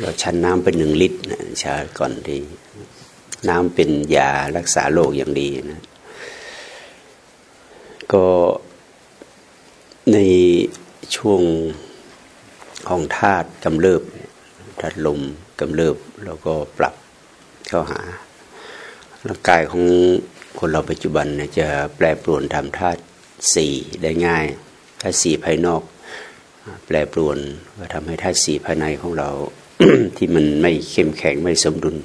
เราชันน้ำเป็นหนึ่งลิตรนะชาก่อนดีน้ำเป็นยารักษาโรคอย่างดีนะ ก็ในช่วงของธาตุกำเริบธาตุลมกำเริบแล้วก็ปรับเข้าหาร่างกายของคนเราปัจจุบันเนี่ยจะแปรปรวนทำธาตุสี่ได้ง่ายธาตุสี่ภายนอก แปรปรวนก็ทำให้ธาตุสี่ภายในของเรา ที่มันไม่เข้มแข็งไม่สมดุล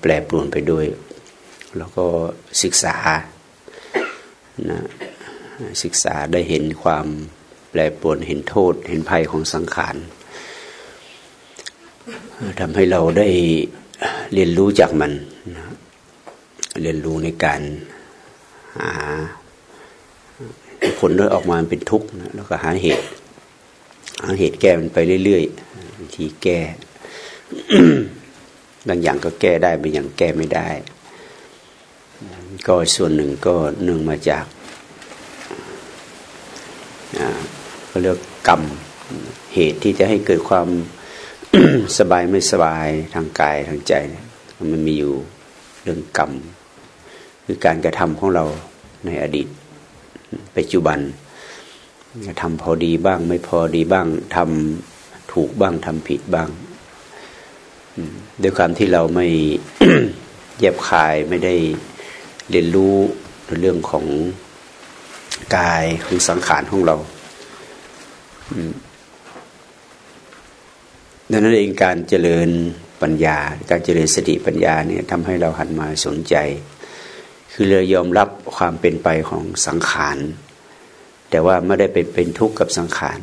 แปรปรวนไปด้วย แล้วก็ศึกษานะศึกษาได้เห็นความแปรปรวนเห็นโทษ เห็นภัยของสังขารทำให้เราได้เรียนรู้จากมันนะเรียนรู้ในการหาผลด้วยออกมาเป็นทุกข์นะแล้วก็หาเหตุ หาเหตุแก้มันไปเรื่อยๆบางทีแก้ บางอย่างก็แก้ได้บางอย่างแก้ไม่ได้ ก็ส่วนหนึ่งก็เนื่องมาจากเขาเรียกกรรมเหตุที่จะให้เกิดความสบายไม่สบายทางกายทางใจมันมีอยู่เรื่องกรรม คือการกระทำของเราในอดีต ปัจจุบันทำพอดีบ้าง ไม่พอดีบ้างทำถูกบ้างทำผิดบ้าง ด้วยความที่เราไม่แยบคายไม่ได้เรียนรู้เรื่องของกายของสังขารของเราดังนั้นเองการเจริญปัญญา การเจริญสติปัญญาเนี่ยทำให้เราหันมาสนใจ คือเรายอมรับความเป็นไปของสังขาร แต่ว่าไม่ได้ไปเป็นทุกข์กับสังขาร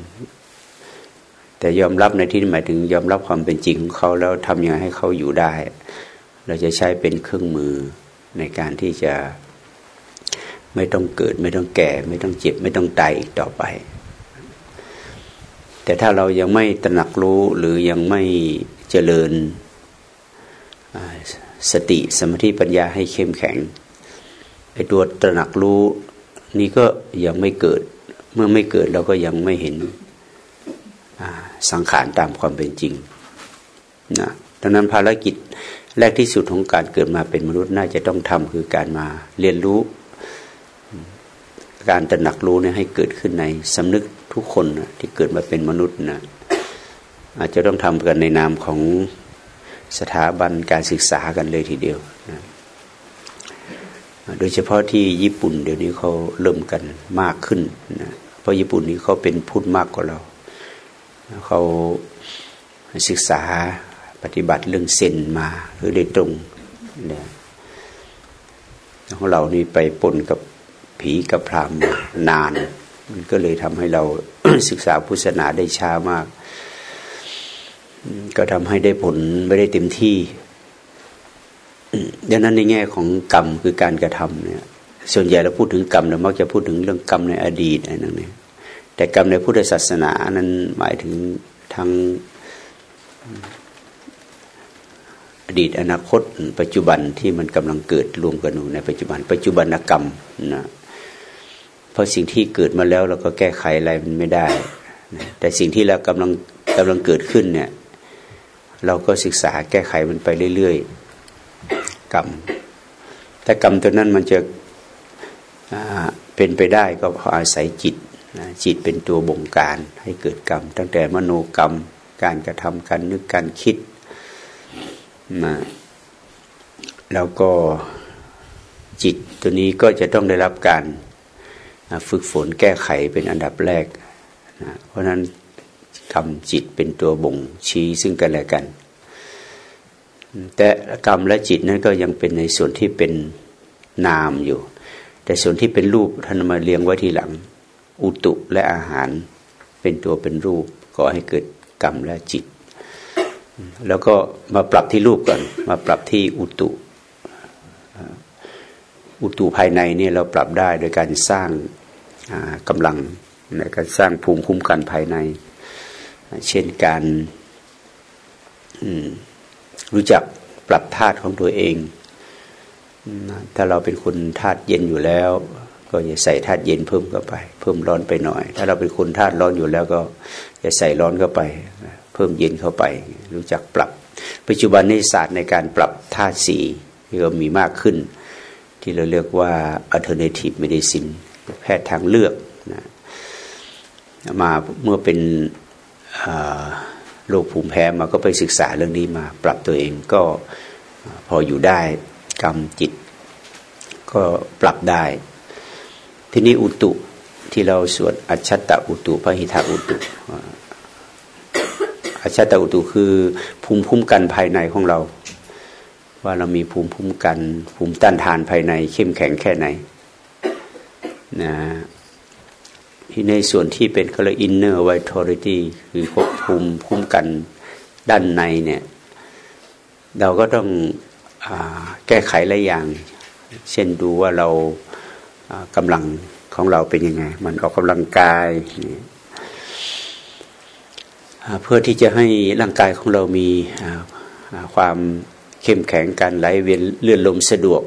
แต่ยอมรับในที่นี้หมายถึงยอมรับความเป็นจริงของเขาแล้วทำยังไงให้เขาอยู่ได้ เราจะใช้เป็นเครื่องมือในการที่จะไม่ต้องเกิด ไม่ต้องแก่ ไม่ต้องเจ็บ ไม่ต้องตายอีกต่อไป แต่ถ้าเรายังไม่ตระหนักรู้หรือยังไม่เจริญสติสมาธิปัญญาให้เข้มแข็งไอ้ตัวตระหนักรู้นี่ก็ยังไม่เกิด เมื่อไม่เกิดเราก็ยังไม่เห็น สังขารตามความเป็นจริงนะดังนั้นภารกิจแรกที่สุดของการเกิดมาเป็นมนุษย์น่าจะต้องทำคือการมาเรียนรู้ การตระหนักรู้เนี่ยให้เกิดขึ้นในสำนึกทุกคนนะที่เกิดมาเป็นมนุษย์นะอาจจะต้องทำกันในนามของสถาบันการศึกษากันเลยทีเดียวนะโดยเฉพาะที่ญี่ปุ่นเดี๋ยวนี้เขาเริ่มกันมากขึ้นนะเพราะญี่ปุ่นนี้เขาเป็นพุทธมากกว่าเรา เขาศึกษาปฏิบัติเรื่องเซนมาคือโดยตรงเนะของเรานี่ไปปนกับผีกับพรามนาน มันก็เลยทำให้เราศึกษาพุทธศาสนาได้ช้ามาก ก็ทำให้ได้ผลไม่ได้เต็มที่ดังนั้นในแง่ของกรรมคือการกระทำเนี่ย ส่วนใหญ่เราพูดถึงกรรมเรามักจะพูดถึงเรื่องกรรมในอดีตอะไรนั่นเอง แต่กรรมในพุทธศาสนานั้นหมายถึงทั้งอดีตอนาคต ปัจจุบันที่มันกำลังเกิดรวมกันอยู่ในปัจจุบัน ปัจจุบันกรรมนะเพราะสิ่งที่เกิดมาแล้วเราก็แก้ไขอะไรมันไม่ได้ แต่สิ่งที่เรากำลังกำลังเกิดขึ้นเนี่ย เราก็ศึกษาแก้ไขมันไปเรื่อยๆกรรมแต่กรรมตัวนั้นมันจะเป็นไปได้ก็เพราะอาศัยจิต จิตเป็นตัวบงการให้เกิดกรรม ตั้งแต่มโนกรรมการกระทำการนึกการคิดมาแล้วก็จิตตัวนี้ก็จะต้องได้รับการฝึกฝนแก้ไขเป็นอันดับแรกนะเพราะนั้นทำจิตเป็นตัวบ่งชี้ซึ่งกันและกัน แต่กรรมและจิตนั้นก็ยังเป็นในส่วนที่เป็นนามอยู่ แต่ส่วนที่เป็นรูปท่านมาเรียงไว้ทีหลัง อุตุและอาหารเป็นตัวเป็นรูปก่อให้เกิดกรรมและจิต แล้วก็มาปรับที่รูปก่อน มาปรับที่อุตุ อุตุภายในเนี่ยเราปรับได้โดยการสร้างกำลังในการสร้างภูมิคุ้มกันภายใน เช่นการรู้จักปรับธาตุของตัวเอง ถ้าเราเป็นคนธาตุเย็นอยู่แล้ว ก็อย่าใส่ธาตุเย็นเพิ่มเข้าไป เพิ่มร้อนไปหน่อย ถ้าเราเป็นคนธาตุร้อนอยู่แล้วก็อย่าใส่ร้อนเข้าไป เพิ่มเย็นเข้าไป รู้จักปรับ ปัจจุบันนี้ศาสตร์ในการปรับธาตุสีที่เรามีมากขึ้น ที่เราเรียกว่า alternative medicine แพทย์ทางเลือกนะมาเมื่อเป็นโรคภูมิแพ้มาก็ไปศึกษาเรื่องนี้มา ปรับตัวเองก็พออยู่ได้กรรมจิต ก็ปรับได้ ทีนี้อุตุที่เราสวดอัจฉตะอุตุพระหิทาอุตุอัจฉตะอุตุคือภูมิคุ้มกันภายในของเรา ว่าเรามีภูมิคุ้มกัน ภูมิต้านทานภายในเข้มแข็งแค่ไหนนะที่ในส่วนที่เป็นเขาเรียก inner vitality คือควบคุมคุ้มกันด้านในเนี่ย เราก็ต้องอแก้ไขหลายอย่าง เช่นดูว่าเรา กำลังของเราเป็นยังไง มันออกกำลังกายเพื่อที่จะให้ร่างกายของเรามีความเข้มแข็งการไหลเวียนเลื่อนลมสะดวก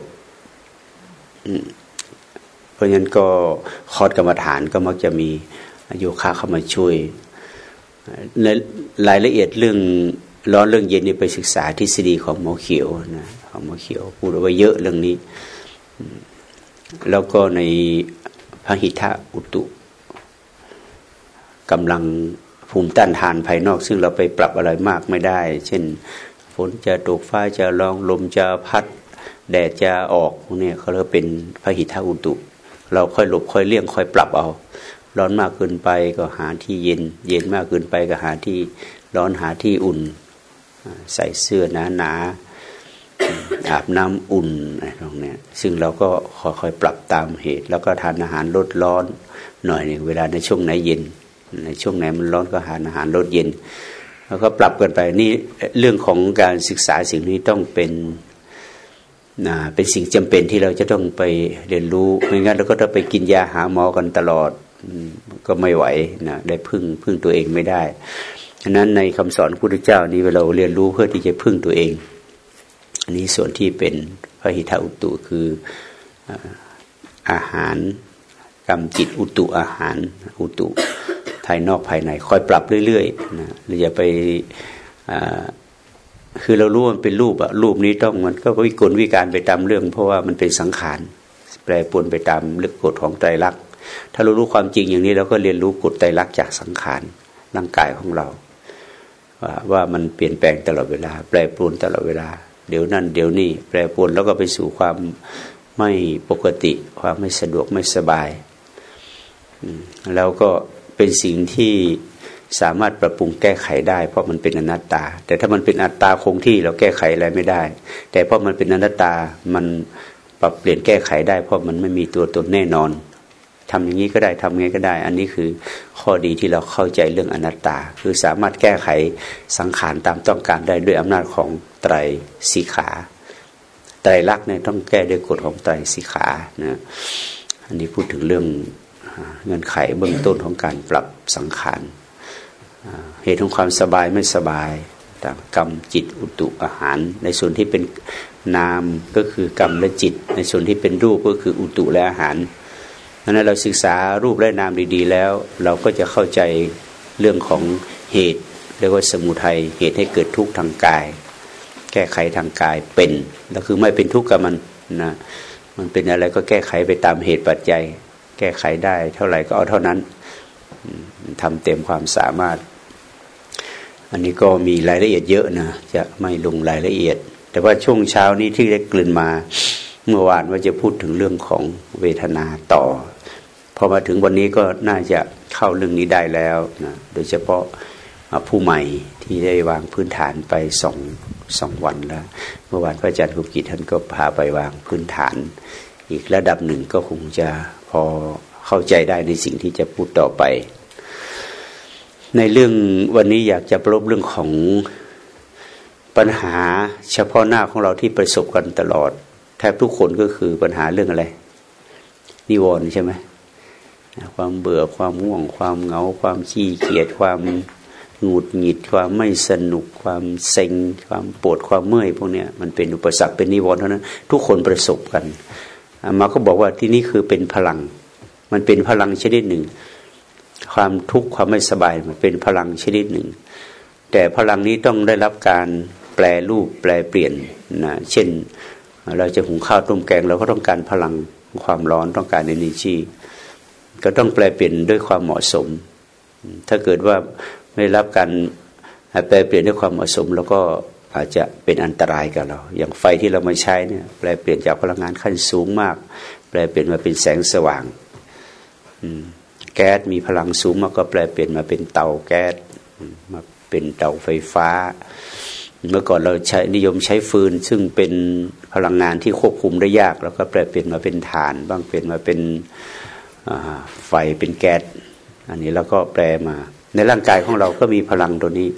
เพราะฉะนั้นก็คอร์สกรรมฐานก็มักจะมีโยคะเข้ามาช่วยในรายละเอียดเรื่องร้อนเรื่องเย็นนี่ไปศึกษาทฤษฎีของหมอเขียวนะของหมอเขียวพูดไว้เยอะเรื่องนี้ แล้วก็ในพระหิทะอุตุกำลังภูมิต้านทานภายนอก ซึ่งเราไปปรับอะไรมากไม่ได้ เช่น ฝนจะตกฟ้าจะร้องลมจะพัด แดดจะออกพวกนี้เขาเรียกเป็นพระหิทะอุตุ เราค่อยหลบค่อยเลี่ยงค่อยปรับเอา ร้อนมากเกินไปก็หาที่เย็น เย็นมากเกินไปก็หาที่ร้อนหาที่อุ่น ใส่เสื้อหนาหนา อาบน้ำอุ่นอะไรตรงนี้ซึ่งเราก็ค่อยๆปรับตามเหตุ แล้วก็ทานอาหารลดร้อนหน่อยหนึ่งเวลาในช่วงไหนเย็น ในช่วงไหนมันร้อนก็หาอาหารลดเย็น แล้วก็ปรับกันไปนี่เรื่องของการศึกษาสิ่งนี้ต้องเป็นนะเป็นสิ่งจำเป็นที่เราจะต้องไปเรียนรู้ไม่งั้นเราก็ต้องไปกินยาหาหมอกันตลอดก็ไม่ไหวนะได้พึ่งพึ่งตัวเองไม่ได้ฉะนั้นในคำสอนพุทธเจ้านี้เราเรียนรู้เพื่อที่จะพึ่งตัวเอง อันนี้ส่วนที่เป็นพระหิทธอุตุคืออาหารกรรมจิตอุตุอาหารอุตุภายนอกภายในคอยปรับเรื่อยๆนะเราอย่าไปคือเรารู้มันเป็นรูปอะรูปนี้ต้องมันก็วิกลวิการไปตามเรื่อง เพราะว่ามันเป็นสังขารแปรปรวนไปตามเรื่อกฎของไตรลักษณ์ถ้าเรารู้ความจริงอย่างนี้เราก็เรียนรู้กฎไตรลักษณ์จากสังขารร่างกายของเรา ว่าว่ามันเปลี่ยนแปลงตลอดเวลา แปรปรวนตลอดเวลา เดี๋ยวนั่นเดี๋ยวนี้แปรปรวนแล้วก็ไปสู่ความไม่ปกติ ความไม่สะดวกไม่สบายแล้วก็เป็นสิ่งที่สามารถปรับปรุงแก้ไขได้ เพราะมันเป็นอนัตตา แต่ถ้ามันเป็นอัตตาคงที่เราแก้ไขอะไรไม่ได้ แต่เพราะมันเป็นอนัตตามันปรับเปลี่ยนแก้ไขได้ เพราะมันไม่มีตัวตนแน่นอน ทำอย่างนี้ก็ได้ทำอย่างนี้ก็ได้ อันนี้คือข้อดีที่เราเข้าใจเรื่องอนัตตา คือสามารถแก้ไขสังขารตามต้องการได้ด้วยอำนาจของไตรสีขาไตรลักษณ์เนี่ยต้องแก้ด้วยกฎของไตรสีขานะอันนี้พูดถึงเรื่องเงื่อนไขเบื้องต้นของการปรับสังขารเหตุของความสบายไม่สบายต่างกรรมจิตอุตุอาหาร ในส่วนที่เป็นนามก็คือกรรมและจิต ในส่วนที่เป็นรูปก็คืออุตุและอาหาร ดังนั้นเราศึกษารูปและนามดี ๆ แล้ว เราก็จะเข้าใจเรื่องของเหตุเรียกว่าสมุทัยเหตุให้เกิดทุกข์ทางกาย แก้ไขทางกายเป็นแล้วคือไม่เป็นทุกข์กับมันนะมันเป็นอะไรก็แก้ไขไปตามเหตุปัจจัย แก้ไขได้ เท่าไหร่ก็เอาเท่านั้นทำเต็มความสามารถ อันนี้ก็มีรายละเอียดเยอะนะจะไม่ลงรายละเอียด แต่ว่าช่วงเช้านี้ที่ได้กลืนมา เมื่อวานว่าจะพูดถึงเรื่องของเวทนาต่อ พอมาถึงวันนี้ก็น่าจะเข้าเรื่องนี้ได้แล้วนะโดยเฉพาะผู้ใหม่ที่ได้วางพื้นฐานไปสองสองวันแล้ว เมื่อวานพระอาจารย์ภูกิจท่านก็พาไปวางพื้นฐาน อีกระดับหนึ่งก็คงจะพอเข้าใจได้ในสิ่งที่จะพูดต่อไป ในเรื่องวันนี้อยากจะปรบเรื่องของปัญหาเฉพาะหน้าของเราที่ประสบกันตลอด แทบทุกคนก็คือปัญหาเรื่องอะไรนิวรณ์ใช่ไหม ความเบื่อความง่วง ความเหงา ความขี้เกียจความหงุดหงิด ความไม่สนุก ความเซ็ง ความปวดความเมื่อยพวกนี้มันเป็นอุปสรรคเป็นนิวรณ์เท่านั้น ทุกคนประสบกันมาก็บอกว่าที่นี่คือเป็นพลัง มันเป็นพลังชนิดหนึ่ง ความทุกข์ความไม่สบายมันเป็นพลังชนิดหนึ่ง แต่พลังนี้ต้องได้รับการแปลรูปแปลเปลี่ยนนะเช่น เราจะหุงข้าวต้มแกงเราก็ต้องการพลังความร้อนต้องการเอเนจี ก็ต้องแปลเปลี่ยนด้วยความเหมาะสม ถ้าเกิดว่าไม่รับการแปลเปลี่ยนด้วยความเหมาะสม แล้วก็อาจจะเป็นอันตรายกับเรา อย่างไฟที่เรามาใช้เนี่ยแปลเปลี่ยนจากพลังงานขั้นสูงมาก แปลเปลี่ยนมาเป็นแสงสว่างแก๊สมีพลังสูงมากก็แปลเปลี่ยนมาเป็นเตาแก๊สมาเป็นเตาไฟฟ้า เมื่อก่อนเราใช้นิยมใช้ฟืน ซึ่งเป็นพลังงานที่ควบคุมได้ยาก แล้วก็แปลเปลี่ยนมาเป็นฐาน บ้างเปลี่ยนมาเป็น ไฟเป็นแก๊สอันนี้แล้วก็แปลมา ในร่างกายของเราก็มีพลังตัวนี้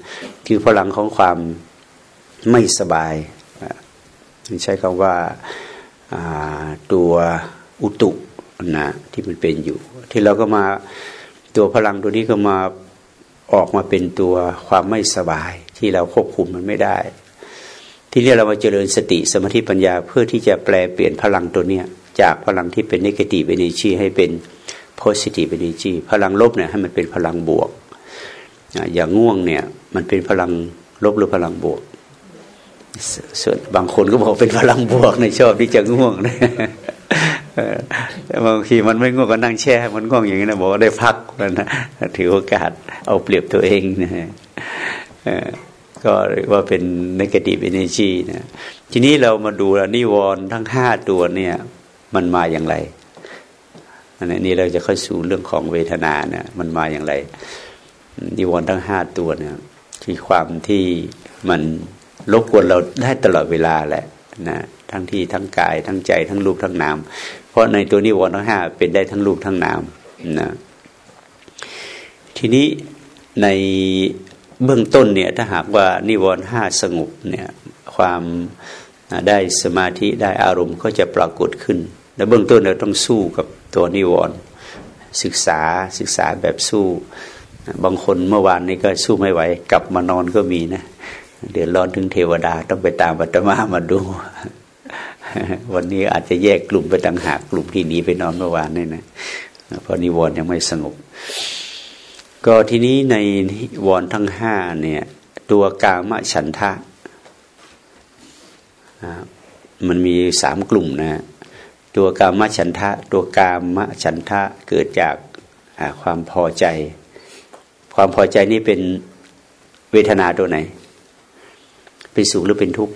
คือพลังของความไม่สบายใช้คำว่าตัวอุตุนะที่มันเป็นอยู่ ที่เราก็มาตัวพลังตัวนี้ก็มาออกมาเป็นตัวความไม่สบาย ที่เราควบคุมมันไม่ได้ ที่นี่เรามาเจริญสติสมาธิปัญญาเพื่อที่จะแปลเปลี่ยนพลังตัวเนี้ยจากพลังที่เป็นนิเกติเอเนจีให้เป็น โพสิทีฟเอเนจีพลังลบเนี่ยให้มันเป็นพลังบวก อย่างง่วงเนี่ยมันเป็นพลังลบหรือพลังบวก ส่วนบางคนก็บอกเป็นพลังบวกในชอบที่จะง่วงนะบางทีมันไม่ง่วงก็นั่งแช่ มันง่วงอย่างนี้นะบอกว่าได้พักแล้วนะถือโอกาสเอาเปรียบตัวเองนะก็เรียกว่าเป็นนกาทีฟเอเนจีนะทีนี้เรามาดูนิวรณ์ทั้งห้าตัวเนี่ย มันมาอย่างไร อันนี้เราจะเข้าสู่เรื่องของเวทนาเนี่ยมันมาอย่างไรนิวรณ์ทั้งห้าตัวเนี่ยที่ความที่มันรบกวนเราได้ตลอดเวลาแหละนะทั้งที่ทั้งกายทั้งใจทั้งรูปทั้งนาม เพราะในตัวนิวรณ์ทั้งห้าเป็นได้ทั้งรูปทั้งนามนะทีนี้ในเบื้องต้นเนี่ยถ้าหากว่านิวรณ์ห้าสงบเนี่ยความได้สมาธิได้อารมณ์ก็จะปรากฏขึ้น และเบื้องต้นเราต้องสู้กับ ตัวนิวรณ์ศึกษาศึกษาแบบสู้ บางคนเมื่อวานนี้ก็สู้ไม่ไหว กลับมานอนก็มีนะ เดือดร้อนถึงเทวดาต้องไปตามปัตมามาดู วันนี้อาจจะแยกกลุ่มไปต่างหากกลุ่มที่หนีไปนอนเมื่อวานนี่นะเพราะนิวรณ์ยังไม่สงบ ก็ทีนี้ในวรทั้งห้าเนี่ย ตัวกามฉันทะมันมีสามกลุ่มนะ ตัวกามฉันทะ ตัวกามฉันทะเกิดจากความพอใจ ความพอใจนี่เป็นเวทนาตัวไหน เป็นสุขหรือเป็นทุกข์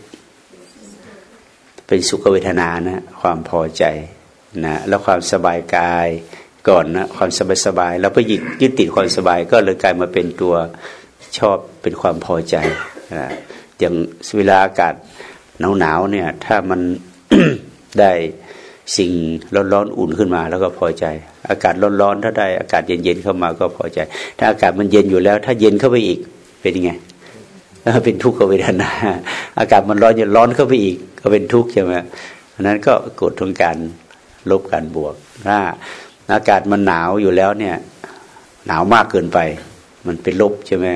เป็นสุขเวทนานะความพอใจนะแล้วความสบายกายก่อนนะความสบายสบายแล้วไปยึดยึดติดความสบายก็เลยกลายมาเป็นตัวชอบเป็นความพอใจนะอย่างเวลาอากาศหนาวหนาวเนี่ย ถ้ามันได้ สิ่งร้อนร้อนอุ่นขึ้นมาแล้วก็พอใจ อากาศร้อนร้อนถ้าได้อากาศเย็นเย็นเข้ามาก็พอใจ ถ้าอากาศมันเย็นอยู่แล้ว ถ้าเย็นเข้าไปอีกเป็นยังไงเป็นทุกขเวทนา อากาศมันร้อนจะร้อนเข้าไปอีก ก็เป็นทุกข์ใช่ไหมอันนั้นก็กดทงการลบการบวก ถ้าอากาศมันหนาวอยู่แล้วเนี่ย หนาวมากเกินไป มันเป็นลบใช่ไหม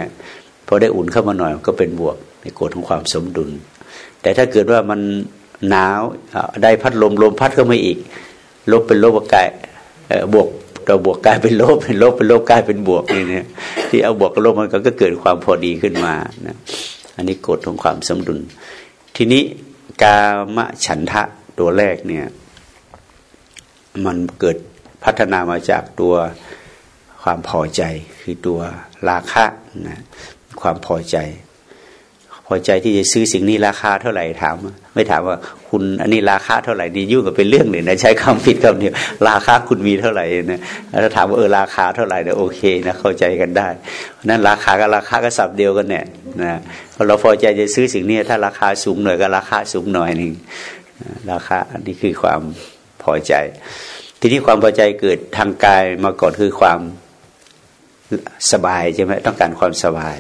พอได้อุ่นเข้ามาหน่อยก็เป็นบวกในกฎของความสมดุล แต่ถ้าเกิดว่ามัน หนาวได้พัดลมลมพัดเข้ามาอีก ลบเป็นลบกายบวกเราบวกกลายเป็นลบเป็นลบเป็นลบกลายเป็นบวกนี่เนี่ยที่เอาบวกกับลบมันก็เกิดความพอดีขึ้นมานะอันนี้กฎของความสมดุล ทีนี้กามฉันทะตัวแรกเนี่ย มันเกิดพัฒนามาจากตัวความพอใจคือตัวราคะนะความพอใจ อใจที่จะซื้อสิ่งนี้ราคาเท่าไหร่ถาม ไม่ถามว่าคุณอันนี้ราคาเท่าไหร่นี่ยุ่งกับเป็นเรื่องหนึ่งนะใช้คำผิดคำเดียวราคาคุณมีเท่าไหร่นะถ้าถามว่าเออราคาเท่าไหร่เนี่ยโอเคนะเข้าใจกันได้นั้นราคากับราคาก็สับเดียวกันเนี่ยนะพอเราพอใจจะซื้อสิ่งนี้ถ้าราคาสูงหน่อยก็ราคาสูงหน่อยหนึ่งราคาอันนี้คือความพอใจ ทีนี้ความพอใจเกิดทางกายมาก่อนคือความสบายใช่ไหมต้องการความสบาย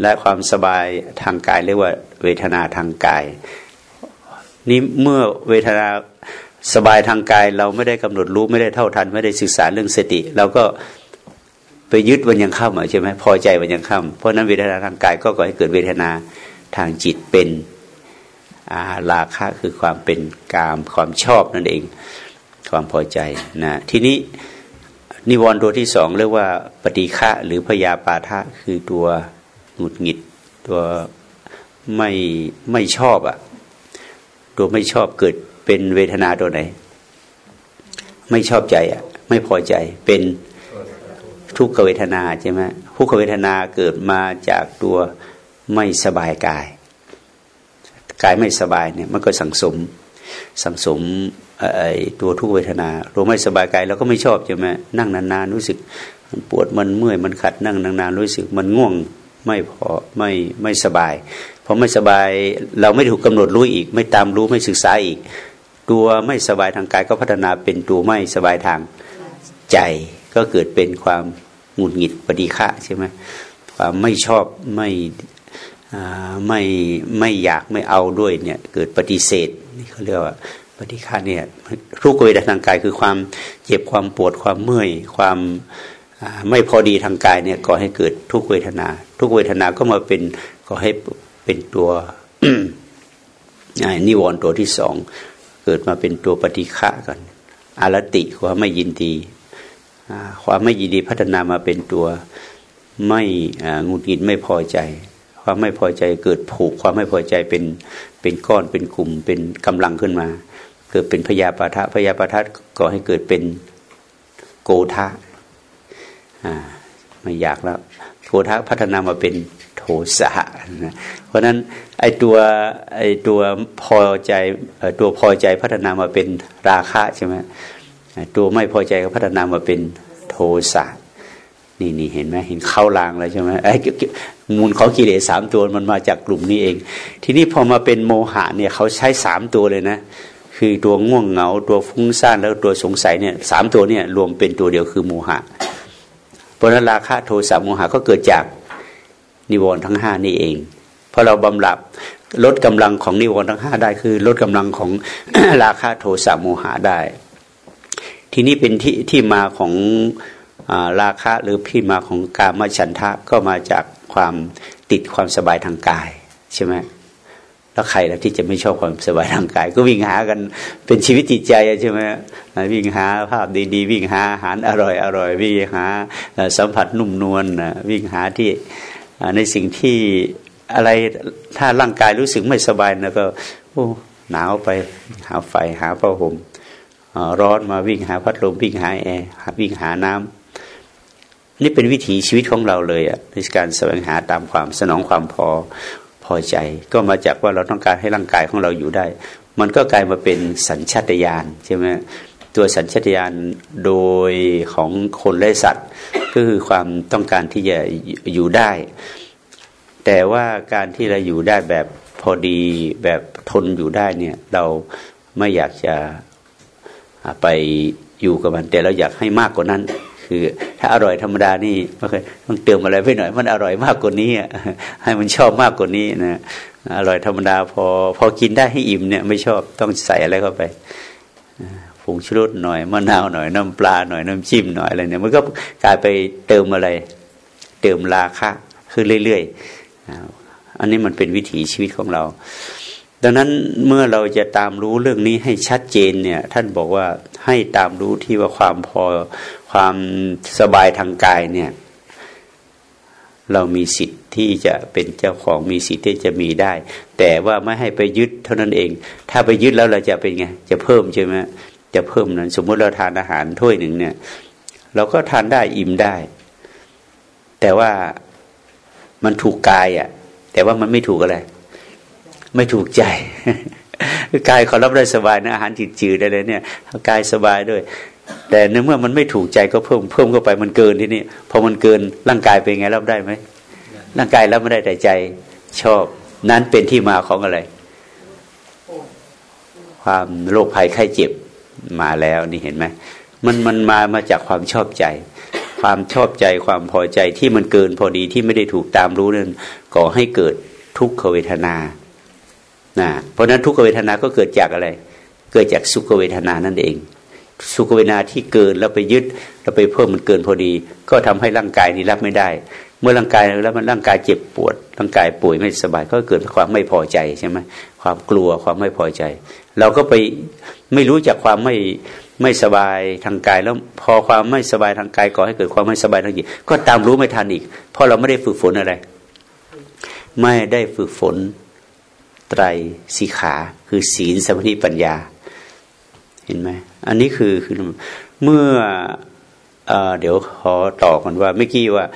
และความสบายทางกายเรียกว่าเวทนาทางกาย นี่เมื่อเวทนาสบายทางกาย เราไม่ได้กำหนดรู้ไม่ได้เท่าทัน ไม่ได้ศึกษาเรื่องสติ เราก็ไปยึดวันยังข้ามใช่ไหมพอใจวันยังข้ามเพราะนั้นเวทนาทางกายก็ก่อให้เกิดเวทนาทางจิตเป็นอาราคะคือความเป็นกามความชอบนั่นเอง ความพอใจนะทีนี้นิวรณ์ตัวที่สองเรียกว่าปฏิฆะหรือพยาปาทะคือตัว หงุดหงิด ตัวไม่ไม่ชอบอะตัวไม่ชอบเกิดเป็นเวทนาตัวไหน ไม่ชอบใจอะไม่พอใจเป็นทุกขเวทนาใช่ไหมทุกขเวทนาเกิดมาจากตัวไม่สบายกาย กายไม่สบายเนี่ยมันก็สังสม สังสมไอ้ตัวทุกเวทนาตัวไม่สบายกายเราก็ไม่ชอบใช่ไหมนั่งนานๆรู้สึกมันปวดมันเมื่อยมันขัดนั่งนานๆรู้สึกมันง่วง ไม่พอไม่ไม่สบายพอไม่สบายเราไม่ถูกกำหนดรู้อีก ไม่ตามรู้ไม่ศึกษาอีก ตัวไม่สบายทางกายก็พัฒนาเป็นตัวไม่สบายทางใจก็เกิดเป็นความหงุดหงิดปฏิฆะใช่ไหมความไม่ชอบไม่ไม่ไม่อยากไม่เอาด้วยเนี่ยเกิดปฏิเสธนี่เขาเรียกว่าปฏิฆาเนี่ยทุกเวทนาทางกายคือความเจ็บความปวดความเมื่อยความ ไม่พอดีทางกายเนี่ยก่อให้เกิดทุกเวทนา ทุกเวทนาก็มาเป็นก่อให้เป็นตัวนิวรณ์ตัวที่สองเกิดมาเป็นตัวปฏิฆะกันอารติความไม่ยินดีความไม่ยินดีพัฒนามาเป็นตัวไม่งุดหงิดไม่พอใจ ความไม่พอใจเกิดผูกความไม่พอใจเป็นเป็นก้อนเป็นกลุ่ม เป็นกำลังขึ้นมา เกิดเป็นพยาปาทะพยาปาทะก่อให้เกิดเป็นโกทะ ไม่อยากแล้วโททะพัฒนามาเป็นโทสะนะเพราะนั้นไอตัวไอตัวพอใจตัวพอใจพัฒนามาเป็นราคะใช่ไหมตัวไม่พอใจก็พัฒนามาเป็นโทสะนี่นี่เห็นไหมเห็นเข้าลางแล้วใช่ไหมไอ้มูลของกิเลสสามตัวมันมาจากกลุ่มนี้เอง ทีนี้พอมาเป็นโมหะเนี่ยเขาใช้สามตัวเลยนะ คือตัวง่วงเหงาตัวฟุ้งซ่านแล้วตัวสงสัยเนี่ยสามตัวเนี่ยรวมเป็นตัวเดียวคือโมหะ เพราะนั้นราคะโทสะโมหะก็เกิดจากนิวรณ์ทั้งห้านี่เองพอเราบำรับลดกำลังของนิวรณ์ทั้งห้าได้คือ ลดกำลังของราคะโทสะโมหะได้ ทีนี้เป็นที่ที่มาของราคะหรือพี่มาของกามฉันทะก็มาจากความติดความสบายทางกายใช่ไหม แล้วใครแล้วที่จะไม่ชอบความสบายทางกาย ก็วิ่งหากันเป็นชีวิตจิตใจใช่ไหมวิ่งหาภาพดีๆ วิ่งหาอาหารอร่อยอร่อยวิ่งหาสัมผัสนุ่มนวลวิ่งหาที่ในสิ่งที่อะไรถ้าร่างกายรู้สึกไม่สบายนะก็โอ้หนาวไปหาไฟหาผ้าห่มร้อนมาวิ่งหาพัดลมวิ่งหาแอร์วิ่งหาน้ำนี่เป็นวิถีชีวิตของเราเลยอะในการแสวงหาตามความสนองความพอพ อใจ ก็มาจากว่าเราต้องการให้ร่างกายของเราอยู่ได้ มันก็กลายมาเป็นสัญชาตญาณใช่ไหมตัวสัญชาตญาณโดยของคนและสัตว์ ก็คือความต้องการที่จะอยู่ได้ แต่ว่าการที่เราอยู่ได้แบบพอดีแบบทนอยู่ได้เนี่ย เราไม่อยากจะไปอยู่กับมันแต่เราอยากให้มากกว่านั้น คือ ถ้าอร่อยธรรมดานี่ไม่เคยต้องเติมอะไรไปหน่อย มันอร่อยมากกว่านี้ให้มันชอบมากกว่านี้นะอร่อยธรรมดาพอพอกินได้ให้อิ่มเนี่ย ไม่ชอบต้องใส่อะไรเข้าไปผงชูรสหน่อยมะนาวหน่อยน้ำปลาหน่อยน้ำจิ้มหน่อยอะไรเนี่ยมันก็กลายไปเติมอะไร เติมราคะขึ้นเรื่อยๆอันนี้มันเป็นวิถีชีวิตของเรา ดังนั้นเมื่อเราจะตามรู้เรื่องนี้ให้ชัดเจนเนี่ย ท่านบอกว่าให้ตามรู้ที่ว่าความพอ ความสบายทางกายเนี่ย เรามีสิทธิ์ที่จะเป็นเจ้าของมีสิทธิ์ที่จะมีได้ แต่ว่าไม่ให้ไปยึดเท่านั้นเอง ถ้าไปยึดแล้วเราจะเป็นไง จะเพิ่มใช่ไหมจะเพิ่มนั้น สมมติเราทานอาหารถ้วยหนึ่งเนี่ย เราก็ทานได้อิ่มได้ แต่ว่ามันถูกกายอะ่ะ แต่ว่ามันไม่ถูกอะไร ไม่ถูกใจกายเขารับได้สบายนะอาหารจืดๆได้เลยเนี่ยกายสบายด้วย แต่ในเมื่อมันไม่ถูกใจก็เพิ่มเพิ่มเข้าไปมันเกินที่นี่พอมันเกินร่างกายเป็นไงรับได้ไหมร่างกายรับไม่ได้แต่ใจชอบ นั้นเป็นที่มาของอะไร ความโรคภัยไข้เจ็บมาแล้วนี่เห็นไหมมันมันมามาจากความชอบใจ ความชอบใจความพอใจที่มันเกินพอดีที่ไม่ได้ถูกตามรู้นั้นก่อให้เกิดทุกขเวทนานะเพราะนั้นทุกขเวทนาก็เกิดจากอะไร เกิดจากสุขเวทนานั่นเอง สุขเวนาที่เกินแล้วไปยึดแล้วไปเพิ่มมันเกินพอดี ก็ทำให้ร่างกายนี้รับไม่ได้ เมื่อร่างกายแล้วมันร่างกายเจ็บปวด ร่างกายป่วยไม่สบายก็เกิดความไม่พอใจใช่ไหมความกลัวความไม่พอใจ เราก็ไปไม่รู้จักความไม่ไม่สบายทางกาย แล้วพอความไม่สบายทางกายก่อให้เกิดความไม่สบายทางจิตก็ตามรู้ไม่ทันอีก เพราะเราไม่ได้ฝึกฝนอะไร ไม่ได้ฝึกฝนไตรสีขา คือศีลสมาธิปัญญา เห็นไหม อันนี้คือคือเมื่อเอเดี๋ยวขอต่อกันว่าเมื่อกี้ว่า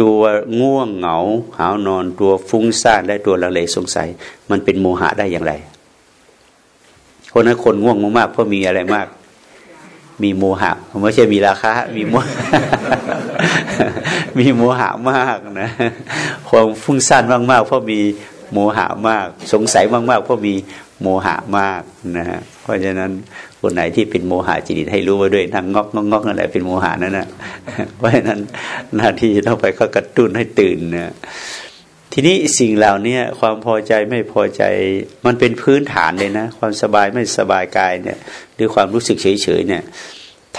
ตัวง่วงเหงา หาวนอนตัวฟุ้งซ่านและตัวละเลสงสัย มันเป็นโมหะได้อย่างไรคนนั้นคนง่วงมากๆเพราะมีอะไรมาก มีโมหะไม่ใช่มีราคามีโมมีโมหะมากนะความฟุ้งซ่านมากๆเพราะมีโมหะมาก สงสัยมากๆเพราะมีโมหะมากนะฮะเพราะฉะนั้น คนไหนที่เป็นโมหะจิตให้รู้ไว้ด้วยนั่งงอกงอกนั่นแหละเป็นโมหะนั่นนะเพราะฉะนั้นหน้าที่ต้องไปก็กระตุ้นให้ตื่นนะทีนี้สิ่งเหล่านี้ความพอใจไม่พอใจ มันเป็นพื้นฐานเลยนะ ความสบายไม่สบายกายเนี่ยหรือความรู้สึกเฉยๆเนี่ย